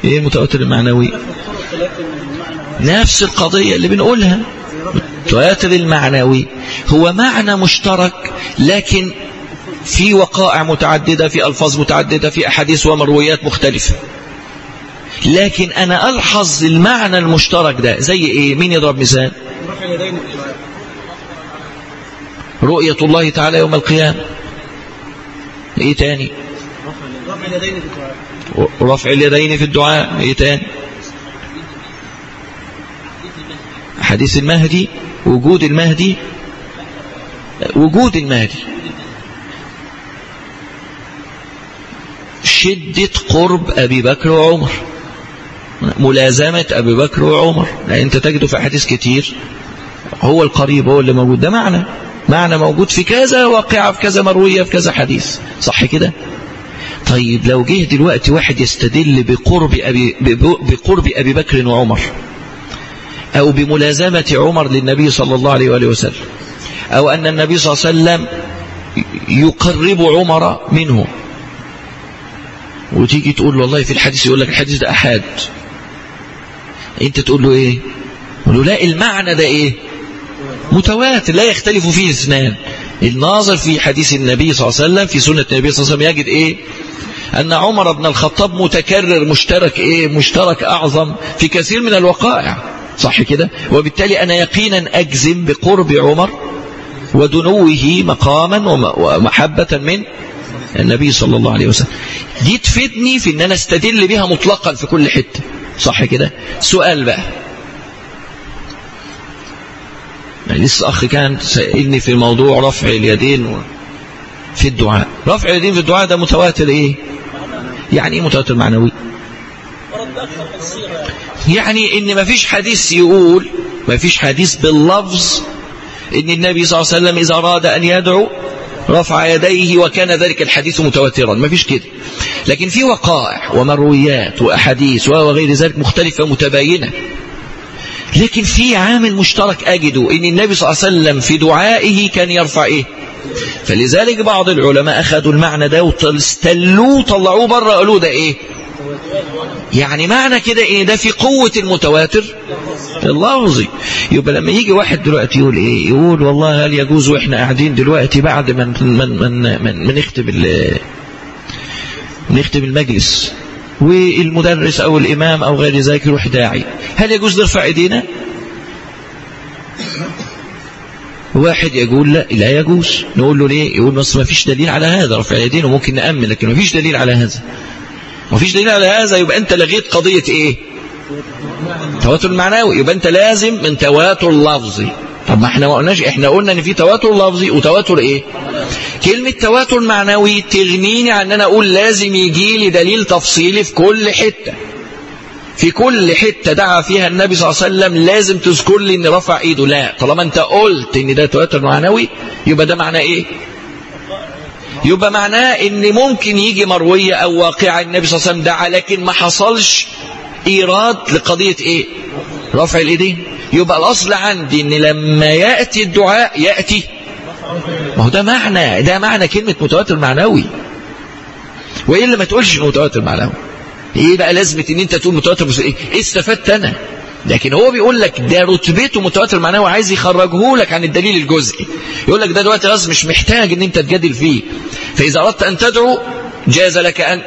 إيه المتواتر المعنوي؟ نفس القضية اللي بنقولها. المتواتر المعنوي هو معنى مشترك لكن في وقائع متعددة في ألفاظ متعددة في أحاديث ومرويات مختلفة. لكن أنا ألحظ المعنى المشترك ده. زي إيه؟ مين يضرب مثال؟ رؤية الله تعالى يوم القيامة. إيه تاني؟ رفع اليدين في الدعاء. إيه تاني؟ حديث المهدي وجود المهدي. وجود المهدي. شدة قرب أبي بكر وعمر. ملازمة أبي بكر وعمر. لأن أنت تجده في أحاديث كتير هو القريب هو اللي موجود. ده معنى. معنى موجود في كذا واقعة في كذا مروية في كذا حديث. صح كده؟ طيب لو جه دلوقتي واحد يستدل بقرب أبي, بقرب أبي بكر وعمر أو بملازمة عمر للنبي صلى الله عليه وآله وسلم أو أن النبي صلى الله عليه وسلم يقرب عمر منه وتيجي تقول له والله في الحديث يقول لك الحديث ده أحد انت تقول له إيه؟ تقول له لا المعنى ده إيه؟ متواتر لا يختلف فيه اثنان. الناظر في حديث النبي صلى الله عليه وسلم في سنة النبي صلى الله عليه وسلم يجد إيه؟ أن عمر بن الخطاب متكرر مشترك إيه؟ مشترك أعظم في كثير من الوقائع. صح كده؟ وبالتالي أنا يقينا أجزم بقرب عمر ودنوه مقاما ومحبة من النبي صلى الله عليه وسلم. دي تفيدني في إن أنا أستدل بها مطلقا في كل حتة. صح كده؟ سؤال بقى. يعني لسه أخ كان سائلني في موضوع رفع اليدين في الدعاء. رفع اليدين في الدعاء ده متواتر إيه؟ يعني إيه متواتر معنوي؟ يعني إن ما فيش حديث يقول ما فيش حديث باللفظ إن النبي صلى الله عليه وسلم إذا أراد أن يدعو رفع يديه وكان ذلك الحديث متواترا. ما فيش كده. لكن في وقائع ومرويات وأحاديث وغير ذلك مختلفة متباينة. لكن في عامل مشترك أجده إن النبي صلى الله عليه وسلم في دعائه كان يرفع إيه؟ فلذلك بعض العلماء أخذوا المعنى ده واستلوه طلعوه بره قالوا ده إيه؟ يعني معنى كده إيه؟ ده في قوة المتواتر. اللفظي يبقى لما يجي واحد دلوقتي يقول إيه؟ يقول والله هل يجوز وإحنا قاعدين دلوقتي بعد من من من من, من نختم نختم المجلس والمدرس أو الإمام أو غير ذلك يروح داعي. هل يجوز نرفع إيدينا؟ واحد يقول لا لا يجوز. نقول له ليه؟ يقول بس ما فيش دليل على هذا رفع اليدين وممكن نأمن لكن ما فيش دليل على هذا. ما فيش دليل على هذا يبقى أنت لغيت قضية إيه؟ تواتر معنوي يبقى أنت لازم من تواتر لفظي طب ما إحنا ما قلناش إحنا قلنا إن في تواتر لفظي وتواتر إيه؟ كلمة تواتر معنوي تغنيني عن إن أنا أقول لازم يجي لي دليل تفصيلي في كل حتة. في كل حتة دعا فيها النبي صلى الله عليه وسلم لازم تذكر لي إن رفع إيده. لا طالما أنت قلت إن ده تواتر معنوي يبقى ده معناه إيه؟ يبقى معناه إن ممكن يجي مروية أو واقعة النبي صلى الله عليه وسلم دعا لكن ما حصلش إيراد لقضية إيه؟ رفع الايدين يبقى الأصل عندي إن لما يأتي الدعاء يأتي. ما هو ده معنى ده معنى كلمة متواتر معنوي. وإلا ما تقولش متواتر معنوي. إيه بقى لازمة إن أنت تقول متواتر إيه؟ استفدت أنا. لكن هو بيقول لك ده رتبته متواتر معنوي عايز يخرجه لك عن الدليل الجزئي. يقول لك ده دلوقتي خلاص مش محتاج إن أنت تجادل فيه. فإذا أردت أن تدعو جاز لك أن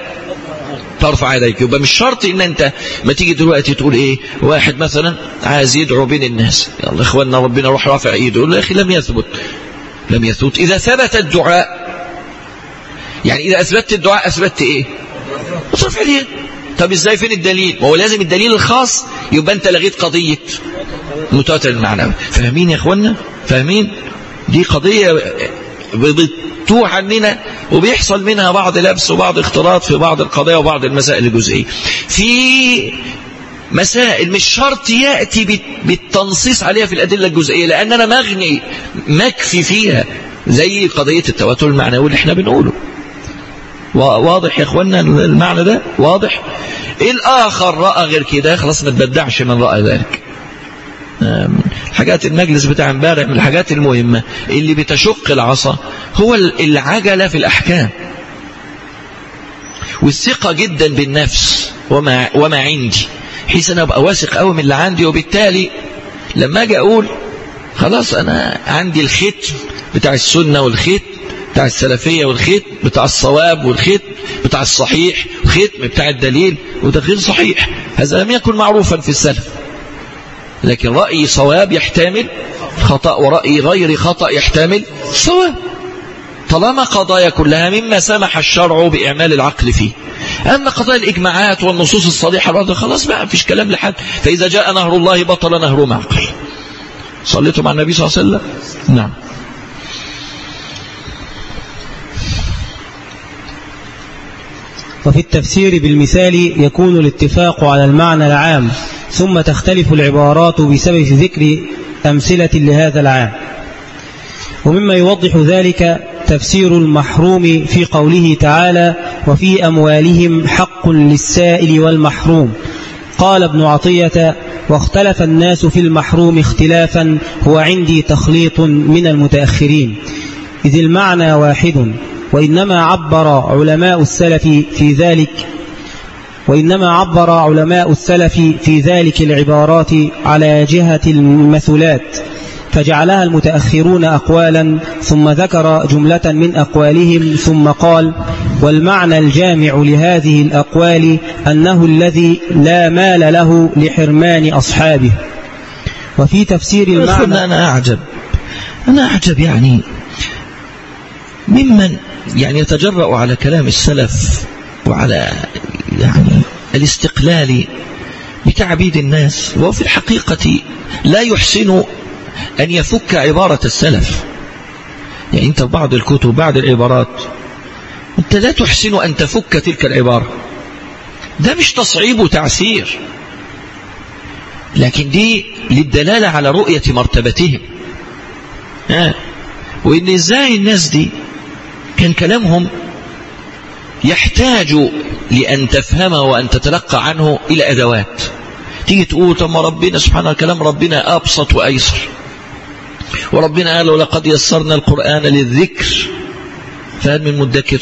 ترفع يديك. يبقى مش شرط إن أنت ما تيجي دلوقتي تقول إيه واحد مثلا عايز يدعو بين الناس. يلا إخواننا ربنا روح رافع إيده. يقول له يا أخي لم يثبت. لم يثبت. إذا ثبت الدعاء يعني إذا أثبتت الدعاء أثبتت إيه؟ رفع اليد طب إزاي فين الدليل؟ ما هو لازم الدليل الخاص يبقى أنت لغيت قضية. متواتر المعنوي فاهمين يا اخوانا فاهمين؟ دي قضية بتوح عننا وبيحصل منها بعض لبس وبعض اختلاط في بعض القضايا وبعض المسائل الجزئية. في مسائل مش شرط يأتي بالتنصيص عليها في الأدلة الجزئية لأن أنا مغني مكفي فيها زي قضية التواتر المعنوي اللي إحنا بنقوله. واضح يا اخوانا المعنى ده؟ واضح؟ الآخر رأى غير كده خلاص ما تبدعش من راى ذلك. حاجات المجلس بتاع امبارح من الحاجات المهمة اللي بتشق العصا هو العجلة في الأحكام. والثقة جدا بالنفس وما, وما عندي. حيث أنا أبقى واثق قوي من اللي عندي وبالتالي لما أجي أقول خلاص أنا عندي الختم بتاع السنة والختم. بتاع السلفية والختم بتاع الصواب والختم بتاع الصحيح والختم بتاع الدليل وده غير صحيح. هذا لم يكن معروفا في السلف. لكن رأي صواب يحتمل خطأ ورأي غير خطأ يحتمل صواب. طالما قضايا كلها مما سمح الشرع بإعمال العقل فيه. أما قضايا الإجماعات والنصوص الصريحة خلاص بقى مفيش كلام لحد. فإذا جاء نهر الله بطل نهر معقل صليتم مع النبي صلى الله عليه وسلم؟ نعم. وفي التفسير بالمثال يكون الاتفاق على المعنى العام ثم تختلف العبارات بسبب ذكر أمثلة لهذا العام. ومما يوضح ذلك تفسير المحروم في قوله تعالى وفي أموالهم حق للسائل والمحروم قال ابن عطية واختلف الناس في المحروم اختلافا هو عندي تخليط من المتأخرين إذ المعنى واحد. وإنما عبر علماء السلف في ذلك وإنما عبر علماء السلف في ذلك العبارات على جهة المثلات فجعلها المتأخرون أقوالا ثم ذكر جملة من أقوالهم ثم قال والمعنى الجامع لهذه الأقوال أنه الذي لا مال له لحرمان أصحابه. وفي تفسير المعنى أنا أعجب. أنا أعجب يعني ممن يعني يتجرأ على كلام السلف وعلى يعني الاستقلال بتعبيد الناس وهو في الحقيقة لا يحسن أن يفك عبارة السلف. يعني أنت بعض الكتب بعض العبارات أنت لا تحسن أن تفك تلك العبارة. ده مش تصعيب وتعسير. لكن دي للدلالة على رؤية مرتبتهم. آه. وإن إزاي الناس دي كان كلامهم يحتاج لأن تفهمه وأن تتلقى عنه إلى أدوات. تيجي تقول طب ما ربنا سبحانه كلام ربنا أبسط وأيسر. وربنا قال ولقد يسرنا القرآن للذكر. فهل من مدكر؟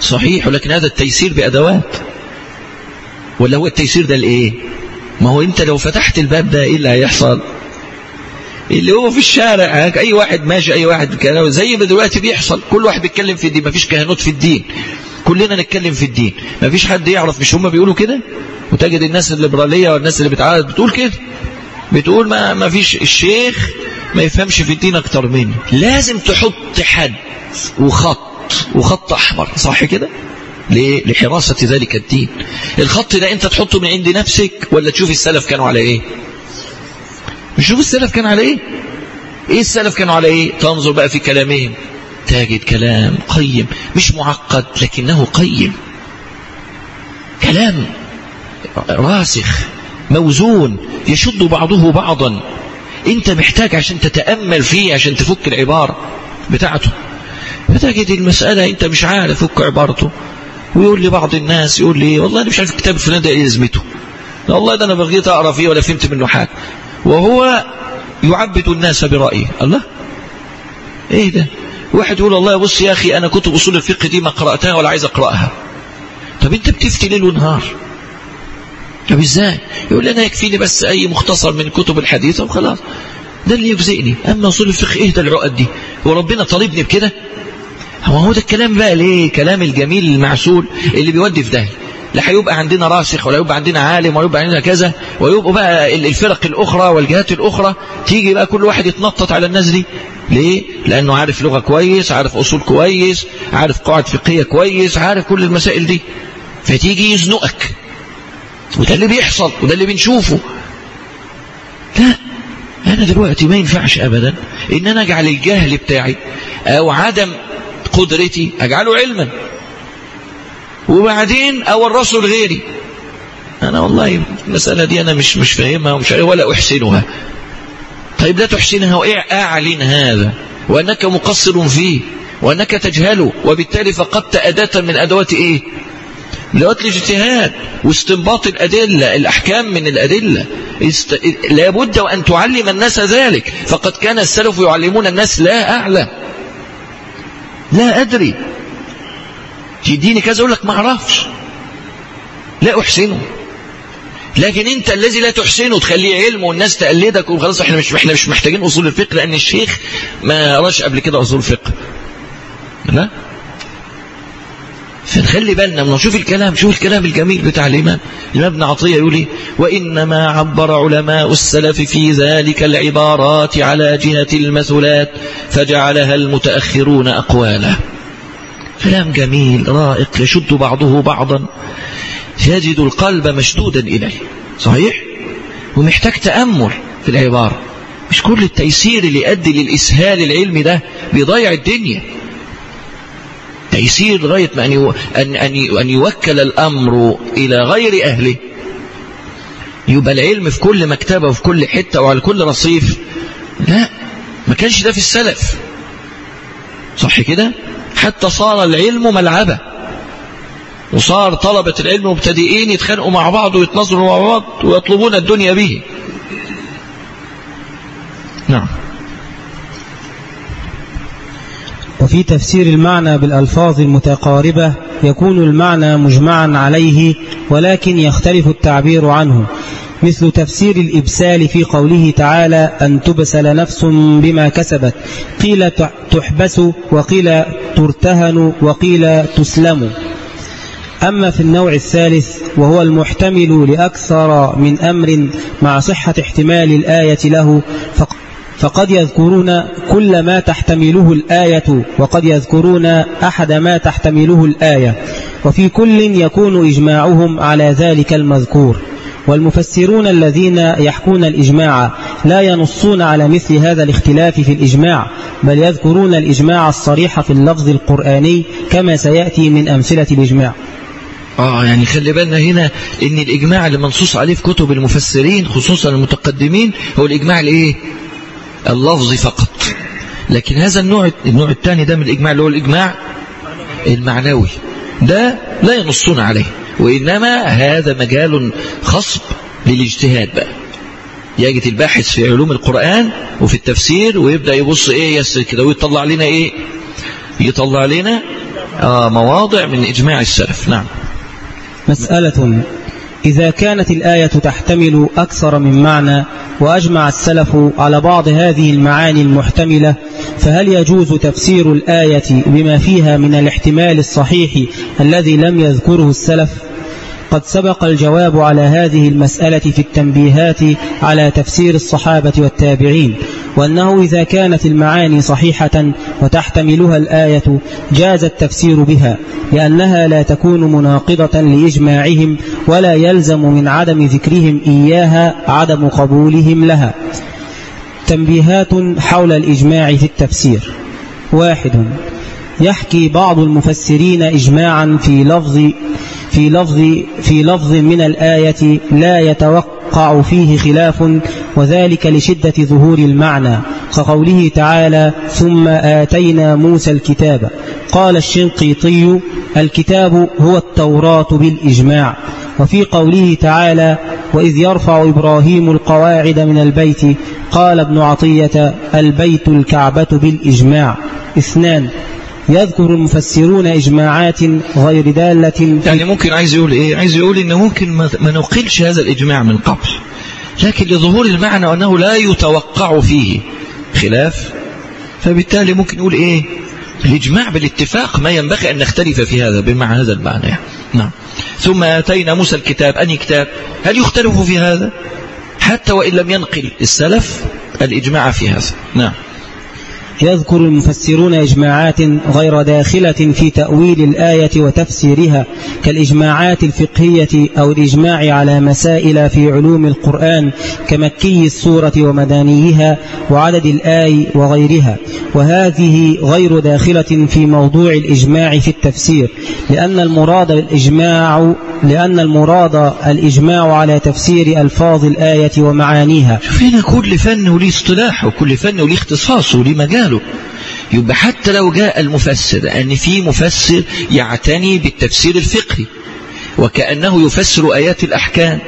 صحيح ولكن هذا التيسير بأدوات. ولا هو التيسير ده الايه ما هو أنت لو فتحت الباب ده إيه اللي هيحصل؟ اللي هو في الشارع أي واحد ماشي أي واحد كلام زي ما دلوقتي بيحصل كل واحد بيتكلم في الدين مفيش كهنوت في الدين. كلنا نتكلم في الدين. مفيش حد يعرف مش هم بيقولوا كده؟ وتجد الناس الليبرالية والناس اللي بتعارض بتقول كده؟ بتقول ما ما فيش الشيخ ما يفهمش في الدين أكتر مني. لازم تحط حد وخط وخط أحمر صح كده؟ لحراسة ذلك الدين. الخط ده أنت تحطه من عند نفسك ولا تشوف السلف كانوا على إيه؟ نشوف السلف كانوا على إيه؟ إيه السلف كانوا على إيه؟ تنظر بقى في كلامهم. تجد كلام قيم مش معقد لكنه قيم. كلام راسخ موزون يشد بعضه بعضا. أنت محتاج عشان تتأمل فيه عشان تفك العبارة بتاعته. فتجد المسألة أنت مش عارف فك عبارته. ويقول لي بعض الناس يقول لي والله أنا مش عارف الكتاب الفلاني ده إيه لازمته؟ والله ده أنا بغيت أقرأ فيه ولا فهمت منه حاجة. وهو يعبد الناس برأيه. الله؟ إيه ده؟ واحد يقول والله بص يا أخي أنا كتب أصول الفقه دي ما قرأتها ولا عايز أقرأها. طب أنت بتفتي ليل ونهار. طب إزاي؟ يقول أنا يكفيني بس أي مختصر من كتب الحديث وخلاص ده اللي يجزئني. أما أصول الفقه إيه ده العقد دي؟ وربنا طالبني بكده؟ هو هو ده الكلام بقى ليه؟ كلام الجميل المعسول اللي بيودي في ده لا هيبقى عندنا راسخ ولا يبقى عندنا عالم ولا يبقى عندنا كذا ويبقوا بقى الفرق الأخرى والجهات الأخرى تيجي بقى كل واحد يتنطط على الناس دي. ليه؟ لأنه عارف لغة كويس عارف أصول كويس عارف قواعد فقهية كويس عارف كل المسائل دي. فتيجي يزنقك. وده اللي بيحصل وده اللي بنشوفه. لا أنا دلوقتي ما ينفعش أبدا إن أنا أجعل الجهل بتاعي أو عدم قدرتي أجعله علما. وبعدين أورثه لغيري أنا والله المسألة دي أنا مش مش فاهمها ومش ولا أحسنها. طيب لا تحسنها وأعلن هذا؟ وأنك مقصر فيه. وأنك تجهله وبالتالي فقدت أداة من أدوات إيه؟ لوقت الاجتهاد واستنباط الأدلة الأحكام من الأدلة. است... لابد وأن تعلم الناس ذلك. فقد كان السلف يعلمون الناس لا أعلم. لا أدري. تديني كذا أقول لك ما أعرفش لا أحسنه. لكن أنت الذي لا تحسنه تخليه علم والناس تقلدك وخلاص إحنا مش إحنا مش محتاجين أصول الفقه لأن الشيخ ما قراش قبل كده أصول الفقه. لا فنخلي بالنا من نشوف الكلام شوف الكلام الجميل بتاع الإمام الإمام ابن عطية يقول لي وإنما عبر علماء السلف في ذلك العبارات على جهة المثلات فجعلها المتأخرون أقوالا. كلام جميل رائق يشد بعضه بعضا يجد القلب مشدودا إليه. صحيح؟ ومحتاج تأمل في العبارة. مش كل التيسير اللي يؤدي للإسهال العلمي ده بيضيع الدنيا. تيسير لغاية ما أن أن أن يوكل الأمر إلى غير أهله. يبقى العلم في كل مكتبة وفي كل حتة وعلى كل رصيف. لا ما كانش ده في السلف. صح كده؟ حتى صار العلم ملعبة. وصار طلبة العلم مبتدئين يتخانقوا مع بعض ويتنظروا مع بعض ويطلبون الدنيا به. نعم. وفي تفسير المعنى بالألفاظ المتقاربة يكون المعنى مجمعا عليه ولكن يختلف التعبير عنه. مثل تفسير الإبسال في قوله تعالى أن تبسل نفس بما كسبت قيل تحبس وقيل ترتهن وقيل تسلم. أما في النوع الثالث وهو المحتمل لأكثر من أمر مع صحة احتمال الآية له فقد يذكرون كل ما تحتمله الآية وقد يذكرون أحد ما تحتمله الآية. وفي كل يكون إجماعهم على ذلك المذكور. والمفسرون الذين يحكون الإجماع لا ينصون على مثل هذا الاختلاف في الإجماع بل يذكرون الإجماع الصريح في اللفظ القرآني كما سيأتي من أمثلة الإجماع. آه يعني خلي بالنا هنا إن الإجماع اللي منصوص عليه في كتب المفسرين خصوصا المتقدمين هو الإجماع الإيه؟ اللفظ فقط. لكن هذا النوع النوع الثاني ده من الإجماع اللي هو الإجماع المعنوي. ده لا ينصون عليه وإنما هذا مجال خصب للاجتهاد بقى. يجد الباحث في علوم القرآن وفي التفسير ويبدأ يبص إيه يسر كده ويطلع لنا إيه؟ يطلع لنا آه مواضع من إجماع السلف. نعم. مسألة إذا كانت الآية تحتمل أكثر من معنى وأجمع السلف على بعض هذه المعاني المحتملة فهل يجوز تفسير الآية بما فيها من الاحتمال الصحيح الذي لم يذكره السلف؟ قد سبق الجواب على هذه المسألة في التنبيهات على تفسير الصحابة والتابعين وأنه إذا كانت المعاني صحيحة وتحتملها الآية جاز التفسير بها لأنها لا تكون مناقضة لإجماعهم ولا يلزم من عدم ذكرهم إياها عدم قبولهم لها. تنبيهات حول الإجماع في التفسير. واحد يحكي بعض المفسرين إجماعا في لفظ في لفظ في لفظ من الآية لا يتوقع فيه خلاف وذلك لشدة ظهور المعنى. كقوله تعالى ثم آتينا موسى الكتاب قال الشنقيطي الكتاب هو التوراة بالإجماع وفي قوله تعالى وإذ يرفع إبراهيم القواعد من البيت قال ابن عطية البيت الكعبة بالإجماع. اثنان يذكر المفسرون إجماعات غير دالة يعني ممكن عايز يقول إيه؟ عايز يقول إن ممكن ما نقلش هذا الإجماع من قبل لكن لظهور المعنى أنه لا يتوقع فيه خلاف فبالتالي ممكن يقول إيه؟ الإجماع بالاتفاق ما ينبغي أن نختلف في هذا بمعنى هذا المعنى. يعني. نعم. ثم آتينا موسى الكتاب. أني كتاب؟ هل يختلف في هذا؟ حتى وإن لم ينقل السلف الإجماع في هذا. نعم. يذكر المفسرون إجماعات غير داخلة في تأويل الآية وتفسيرها كالإجماعات الفقهية أو الإجماع على مسائل في علوم القرآن كمكي السورة ومدانيها وعدد الآي وغيرها وهذه غير داخلة في موضوع الإجماع في التفسير لأن المراد الإجماع لأن المراد الإجماع على تفسير ألفاظ الآية ومعانيها شوف كل فن وليه اصطلاح وكل فن وليه اختصاص وليه مجاله يبقى حتى لو جاء المفسر أن في مفسر يعتني بالتفسير الفقهي وكأنه يفسر آيات الأحكام.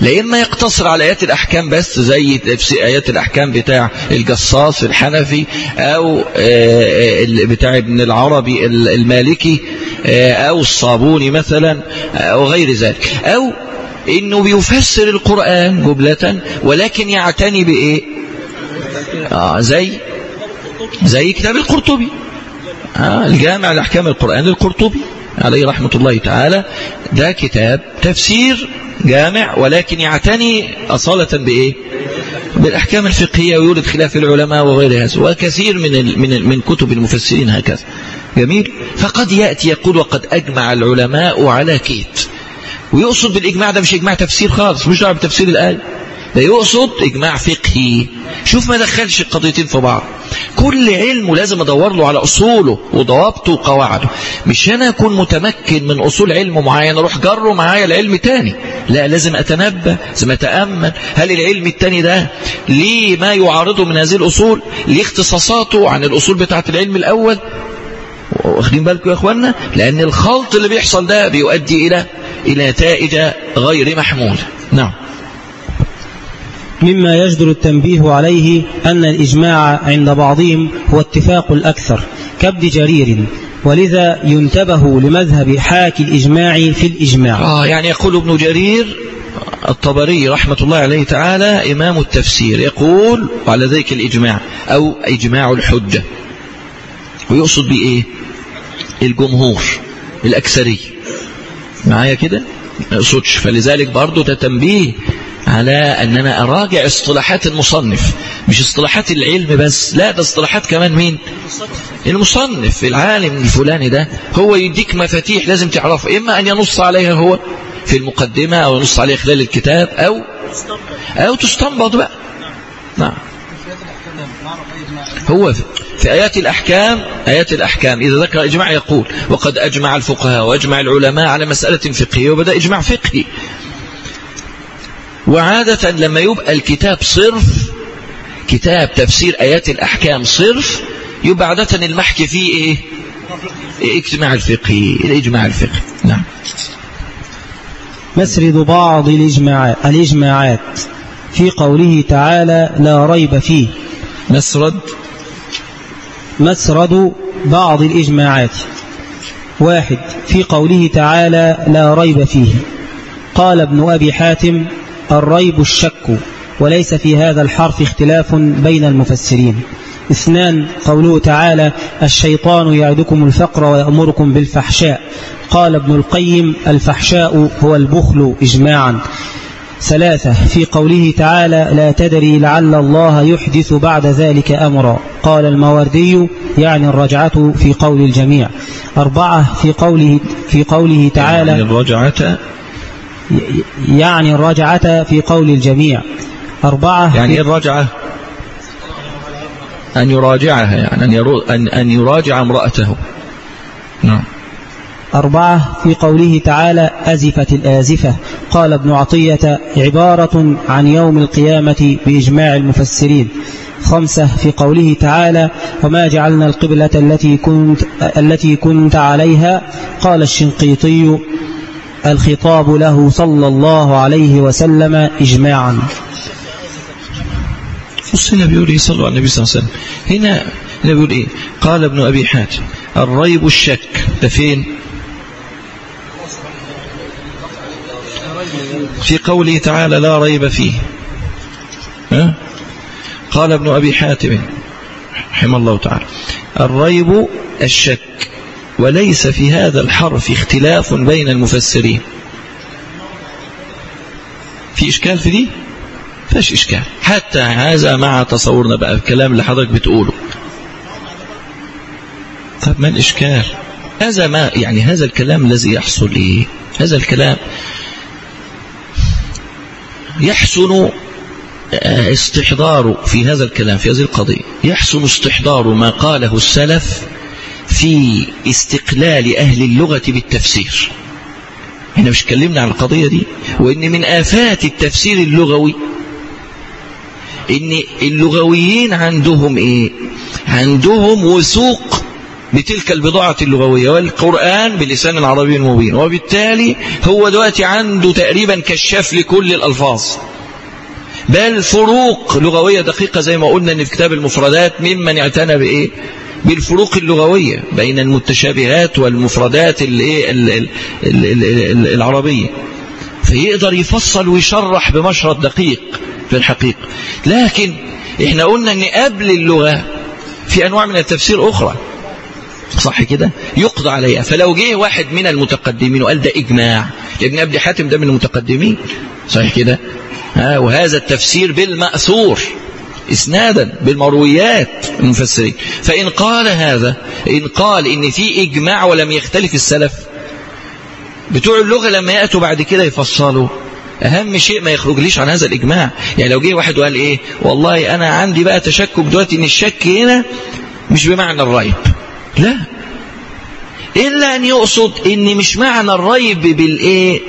لا إما يقتصر على آيات الأحكام بس زي تفسير آيات الأحكام بتاع الجصاص الحنفي أو بتاع ابن العربي المالكي أو الصابوني مثلا أو غير ذلك. أو إنه بيفسر القرآن جملة ولكن يعتني بإيه؟ آه زي زي كتاب القرطبي. آه الجامع لأحكام القرآن القرطبي. عليه رحمة الله تعالى. ده كتاب تفسير جامع ولكن يعتني أصالة بإيه؟ بالأحكام الفقهية ويورد خلاف العلماء وغير هذا وكثير من من من كتب المفسرين هكذا. جميل؟ فقد يأتي يقول وقد أجمع العلماء على كيت ويقصد بالإجماع ده مش إجماع تفسير خالص مش دعوة بتفسير الآية. ده يقصد إجماع فقهي. شوف ما دخلش القضيتين في بعض. كل علم لازم أدور له على أصوله وضوابطه وقواعده. مش أنا أكون متمكن من أصول علم معين أروح جره معايا العلم تاني. لا لازم أتنبه لازم أتأمل. هل العلم التاني ده ليه ما يعارضه من هذه الأصول؟ ليه اختصاصاته عن الأصول بتاعة العلم الأول؟ واخدين بالكم يا اخوانا لأن الخلط اللي بيحصل ده بيؤدي إلى إلى نتائج غير محموده نعم. مما يجدر التنبيه عليه أن الإجماع عند بعضهم هو اتفاق الأكثر كابن جرير ولذا ينتبه لمذهب حاكي الإجماع في الإجماع. آه يعني يقول ابن جرير الطبري رحمة الله عليه تعالى إمام التفسير يقول وعلى ذلك الإجماع أو إجماع الحجة. ويقصد بإيه؟ الجمهور الأكثرية. معايا كده؟ ما فلذلك برضو تتنبيه على أن أنا أراجع اصطلاحات المصنف. مش اصطلاحات العلم بس لا ده اصطلاحات كمان مين؟ المصنف. العالم الفلاني ده هو يديك مفاتيح لازم تعرف إما أن ينص عليها هو في المقدمة أو ينص عليها خلال الكتاب أو أو تستنبط بقى. نعم. هو في آيات الأحكام آيات الأحكام. إذا ذكر إجماع يقول وقد أجمع الفقهاء وأجمع العلماء على مسألة فقهية وبدأ إجماع فقهي. وعادة لما يبقى الكتاب صرف كتاب تفسير آيات الأحكام صرف يبقى عادة المحكي فيه إيه؟ اجتماع الفقهي الإجماع الفقهي نعم. مسرد بعض الإجماعات, الإجماعات في قوله تعالى لا ريب فيه. مسرد؟ مسرد بعض الإجماعات. واحد في قوله تعالى لا ريب فيه. قال ابن أبي حاتم الريب الشك وليس في هذا الحرف اختلاف بين المفسرين. اثنان قوله تعالى الشيطان يعدكم الفقر ويأمركم بالفحشاء. قال ابن القيم الفحشاء هو البخل إجماعا. ثلاثة في قوله تعالى لا تدري لعل الله يحدث بعد ذلك أمرا. قال المواردي يعني الرجعة في قول الجميع. أربعة في قوله, في قوله تعالى يعني الرجعة يعني الرجعة في قول الجميع. أربعة يعني الرجعة أن يراجعها يعني أن, يرو أن, أن يراجع امرأته. نعم. أربعة في قوله تعالى أزفت الآزفة. قال ابن عطية عبارة عن يوم القيامة بإجماع المفسرين. خمسة في قوله تعالى وما جعلنا القبلة التي كنت, التي كنت عليها. قال الشنقيطي الخطاب له صلى الله عليه وسلم إجماعا. بص هنا بيقول على النبي صلى الله عليه وسلم. هنا بيقول إيه قال ابن ابي حاتم الريب الشك ده فين في قوله تعالى لا ريب فيه ها؟ قال ابن أبي حاتم رحمه الله تعالى الريب الشك وليس في هذا الحرف اختلاف بين المفسرين. في إشكال في دي؟ فاش إشكال. حتى هذا مع تصورنا بقى الكلام اللي حضرتك بتقوله. طب ما الإشكال؟ هذا ما يعني هذا الكلام الذي يحصل إيه هذا الكلام يحسن استحضار في هذا الكلام في هذه القضية يحسن استحضار ما قاله السلف في استقلال أهل اللغة بالتفسير. إحنا مش اتكلمنا عن القضية دي؟ وإن من آفات التفسير اللغوي إن اللغويين عندهم إيه؟ عندهم وثوق بتلك البضاعة اللغوية والقرآن بلسان العربي المبين. وبالتالي هو دلوقتي عنده تقريبا كشاف لكل الألفاظ. بل فروق لغوية دقيقة زي ما قلنا إن في كتاب المفردات ممن اعتنى بإيه؟ بالفروق اللغوية بين المتشابهات والمفردات العربية. فيقدر يفصل ويشرح بمشرط دقيق في الحقيقة. لكن إحنا قلنا إن قبل اللغة في أنواع من التفسير أخرى. صح كده؟ يقضى عليها. فلو جه واحد من المتقدمين وقال ده إجماع ابن أبي حاتم ده من المتقدمين. صحيح كده؟ ها وهذا التفسير بالمأثور. إسنادا بالمرويات المفسرين. فإن قال هذا إن قال إن في إجماع ولم يختلف السلف بتوع اللغة لما يأتوا بعد كده يفصلوا. أهم شيء ما يخرجليش عن هذا الإجماع. يعني لو جه واحد وقال إيه والله أنا عندي بقى تشكك دلوقتي إن الشك هنا مش بمعنى الريب. لا. إلا أن يقصد إن مش معنى الريب بالإيه؟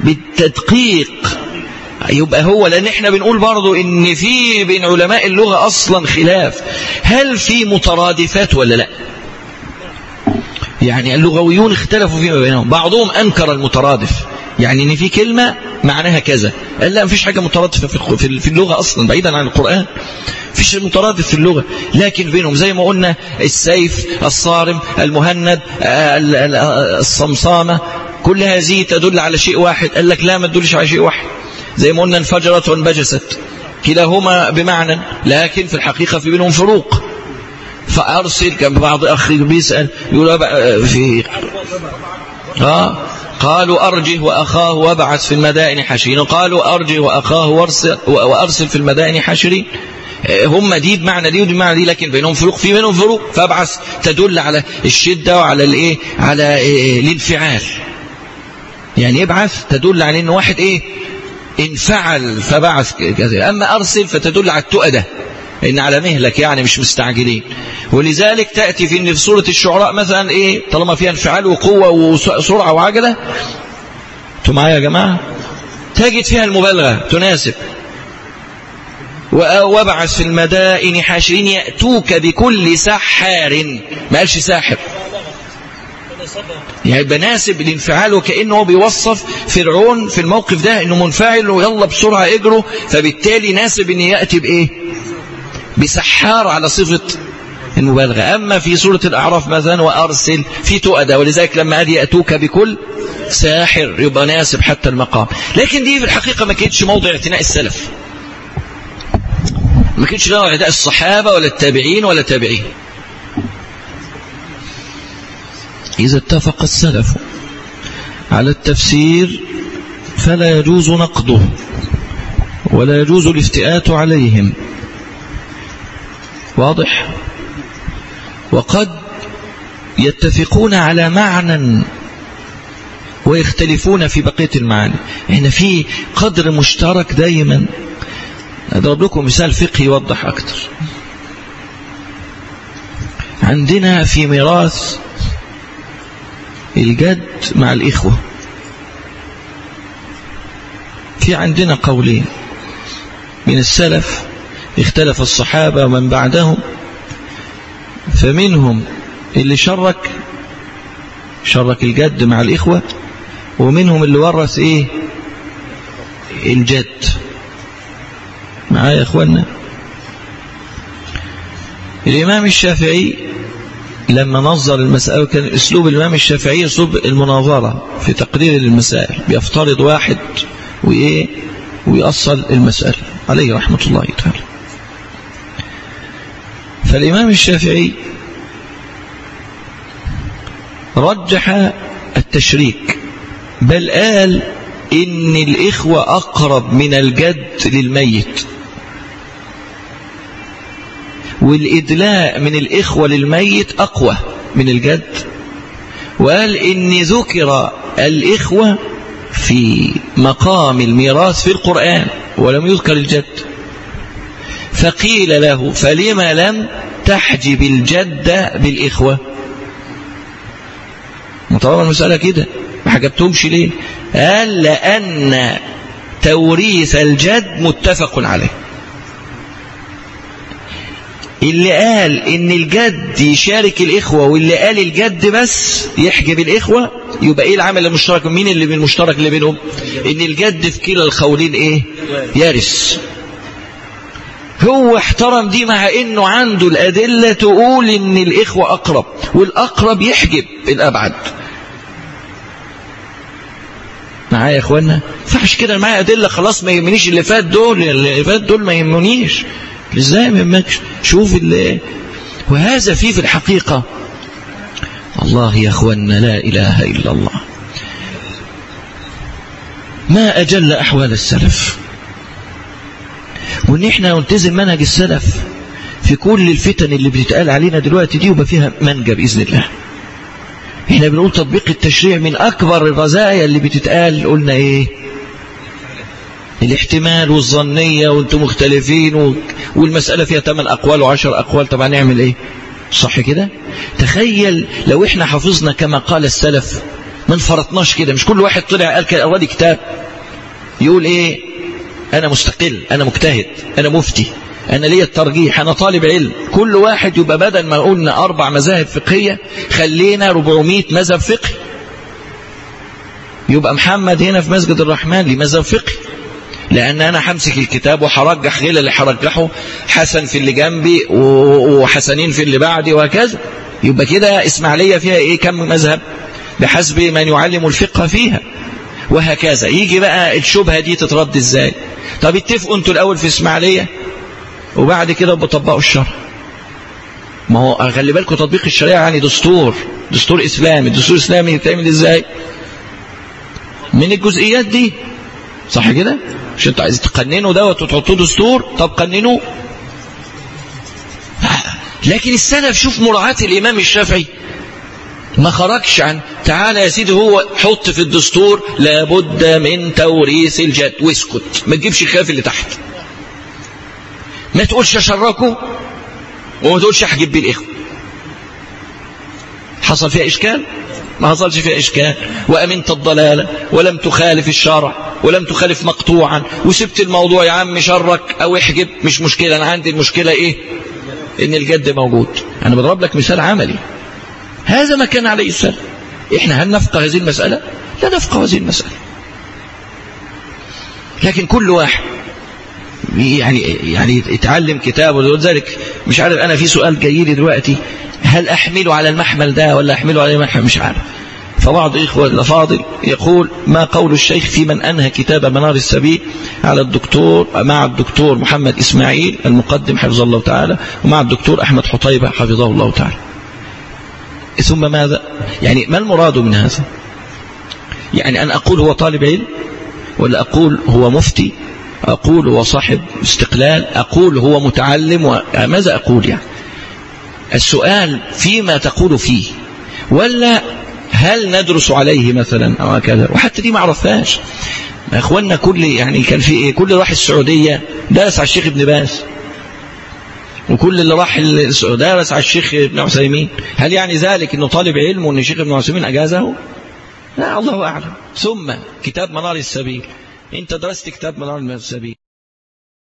بالتدقيق. يبقى هو لأن إحنا بنقول برضو إن في بين علماء اللغة أصلا خلاف. هل في مترادفات ولا لا؟ يعني اللغويون اختلفوا فيما بينهم. بعضهم أنكر المترادف. يعني إن في كلمة معناها كذا. قال لا مفيش حاجة مترادفة في اللغة أصلا بعيدا عن القرآن. فيش مترادف في اللغة. لكن بينهم زي ما قلنا السيف الصارم المهند الصمصامة كل هذه تدل على شيء واحد. قال لك لا ما تدلش على شيء واحد. زي ما قلنا انفجرت وانبجست. كلاهما بمعنى لكن في الحقيقة في بينهم فروق. فأرسل كان بعض أخي بيسأل يقول في آه قالوا أرجه وأخاه وابعث في المدائن حشرين. قالوا أرجه وأخاه وأرسل, وأرسل في المدائن حشرين. هم دي بمعنى دي ودي بمعنى دي لكن بينهم فروق في بينهم فروق. فابعث تدل على الشدة وعلى الإيه؟ على إيه الانفعال. يعني ابعث تدل على إن واحد إيه؟ انفعل فبعث كذا. أما أرسل فتدل على التؤدة. إن على مهلك يعني مش مستعجلين. ولذلك تأتي في سورة الشعراء مثلا إيه؟ طالما فيها انفعال وقوة وسرعة وعجلة. أنتوا معايا يا جماعة؟ تجد فيها المبالغة تناسب. وابعث في المدائن حاشرين يأتوك بكل سحار. ما قالش ساحر. يعني بناسب الانفعال وكأنه بيوصف فرعون في الموقف ده إنه منفعل ويلا بسرعة اجره فبالتالي ناسب إن يأتي بإيه؟ بسحار على صفة المبالغة. أما في سورة الأعراف مثلا وأرسل في تؤدى ولذلك لما أدي يأتوك بكل ساحر يبقى ناسب حتى المقام. لكن دي في الحقيقة ما كانتش موضع اعتناء السلف. ما كانتش موضع اعتناء الصحابة ولا التابعين ولا التابعين إذا اتفق السلف على التفسير فلا يجوز نقضه ولا يجوز الافتئات عليهم. واضح؟ وقد يتفقون على معنى ويختلفون في بقية المعاني. هنا في قدر مشترك دائما أضرب لكم مثال فقهي يوضح أكثر. عندنا في ميراث الجد مع الإخوة. في عندنا قولين. من السلف اختلف الصحابة ومن بعدهم. فمنهم اللي شرك شرك الجد مع الإخوة. ومنهم اللي ورث إيه؟ الجد. معايا يا اخوانا الإمام الشافعي لما نظر المسألة كان أسلوب الإمام الشافعي أسلوب المناظرة في تقرير المسائل بيفترض واحد وإيه؟ ويأصل المسألة عليه رحمة الله تعالى. فالإمام الشافعي رجح التشريك بل قال إن الإخوة أقرب من الجد للميت. والإدلاء من الإخوة للميت أقوى من الجد. وقال إن ذكر الإخوة في مقام الميراث في القرآن ولم يذكر الجد. فقيل له فلما لم تحجب الجد بالإخوة؟ مطالبة المسألة كده؟ ما حجبتهمش ليه؟ قال لأن توريث الجد متفق عليه. اللي قال إن الجد يشارك الإخوة واللي قال الجد بس يحجب الإخوة يبقى إيه العمل المشترك؟ مين اللي من المشترك اللي بينهم؟ إن الجد في كلا القولين إيه؟ يرث هو احترم دي مع إنه عنده الأدلة تقول إن الإخوة أقرب والأقرب يحجب الأبعد. معايا يا إخوانا؟ فعش كده معايا أدلة خلاص ما يهمنيش اللي فات دول اللي فات دول ما يهمنيش إزاي ما يهمكش شوف اللي وهذا فيه في الحقيقة. الله يا اخوانا لا إله إلا الله. ما أجل أحوال السلف. وان إحنا نلتزم منهج السلف في كل الفتن اللي بتتقال علينا دلوقتي دي ويبقى فيها منجى بإذن الله. إحنا بنقول تطبيق التشريع من أكبر الرزايا اللي بتتقال قلنا إيه؟ الاحتمال والظنية وأنتم مختلفين. والمسألة فيها 8 أقوال و10 أقوال طبعا نعمل إيه؟ صح كده؟ تخيل لو إحنا حفظنا كما قال السلف ما انفرطناش كده مش كل واحد طلع قال كده كتاب يقول إيه؟ أنا مستقل أنا مجتهد أنا مفتي أنا ليا الترجيح أنا طالب علم. كل واحد يبقى بدل ما قلنا أربع مذاهب فقهية خلينا 400 مذهب فقهي يبقى محمد هنا في مسجد الرحمن ليه مذهب فقهي لأن أنا همسك الكتاب وهرجح غير اللي هرجحه حسن في اللي جنبي وحسنين في اللي بعدي وهكذا. يبقى كده إسماعيلية فيها إيه؟ كم مذهب؟ بحسب من يعلم الفقه فيها. وهكذا. يجي بقى الشبهة دي تترد إزاي؟ طب اتفقوا أنتوا الأول في إسماعيلية؟ وبعد كده بطبقوا الشرع. ما هو خلي بالكم تطبيق الشريعة يعني دستور. دستور إسلامي. الدستور الإسلامي يتعمل إزاي؟ من الجزئيات دي. صح كده؟ مش أنتوا عايزين تقننوا دوت وتحطوه دستور؟ طب قننوه. لكن السلف شوف مراعاة الإمام الشافعي. ما خرجش عن تعالى يا سيدي هو حط في الدستور لابد من توريث الجد. واسكت. ما تجيبش الخلاف اللي تحت. ما تقولش شركه وما تقولش أحجب بيه الإخوة. حصل فيها إشكال؟ ما حصلش فيها إشكال. وأمنت الضلاله ولم تخالف الشرع ولم تخالف مقطوعا. وسبت الموضوع يا عم شرك أو احجب. مش مشكلة أنا عندي المشكلة إيه؟ إن الجد موجود. أنا بضرب لك مثال عملي. هذا ما كان عليه السلام إحنا هل نفقه هذه المسألة؟ لا نفقه هذه المسألة. لكن كل واحد يعني يعني يتعلم كتاب ولذلك مش عارف أنا في سؤال جاي لي دلوقتي هل احمله على المحمل ده ولا أحمله على المحمل؟ مش عارف. فبعض إخوة الأفاضل يقول ما قول الشيخ في من أنهى كتاب منار السبيل على الدكتور مع الدكتور محمد إسماعيل المقدم حفظه الله تعالى ومع الدكتور أحمد حطيبة حفظه الله تعالى. ثم ماذا؟ يعني ما المراد من هذا؟ يعني أن أقول هو طالب علم ولا أقول هو مفتي؟ أقول هو صاحب استقلال أقول هو متعلم ماذا أقول يعني؟ السؤال فيما تقول فيه ولا هل ندرس عليه مثلا أو هكذا؟ وحتى دي ما عرفهاش. ما إخواننا كل يعني كان في إيه؟ كل راح السعودية درس على الشيخ ابن باز. وكل اللي راح درس على الشيخ ابن عثيمين. هل يعني ذلك إنه طالب علم وإن الشيخ ابن عثيمين أجازه؟ لا الله أعلم. ثم كتاب منار السبيل. انت درست كتاب منار السبيل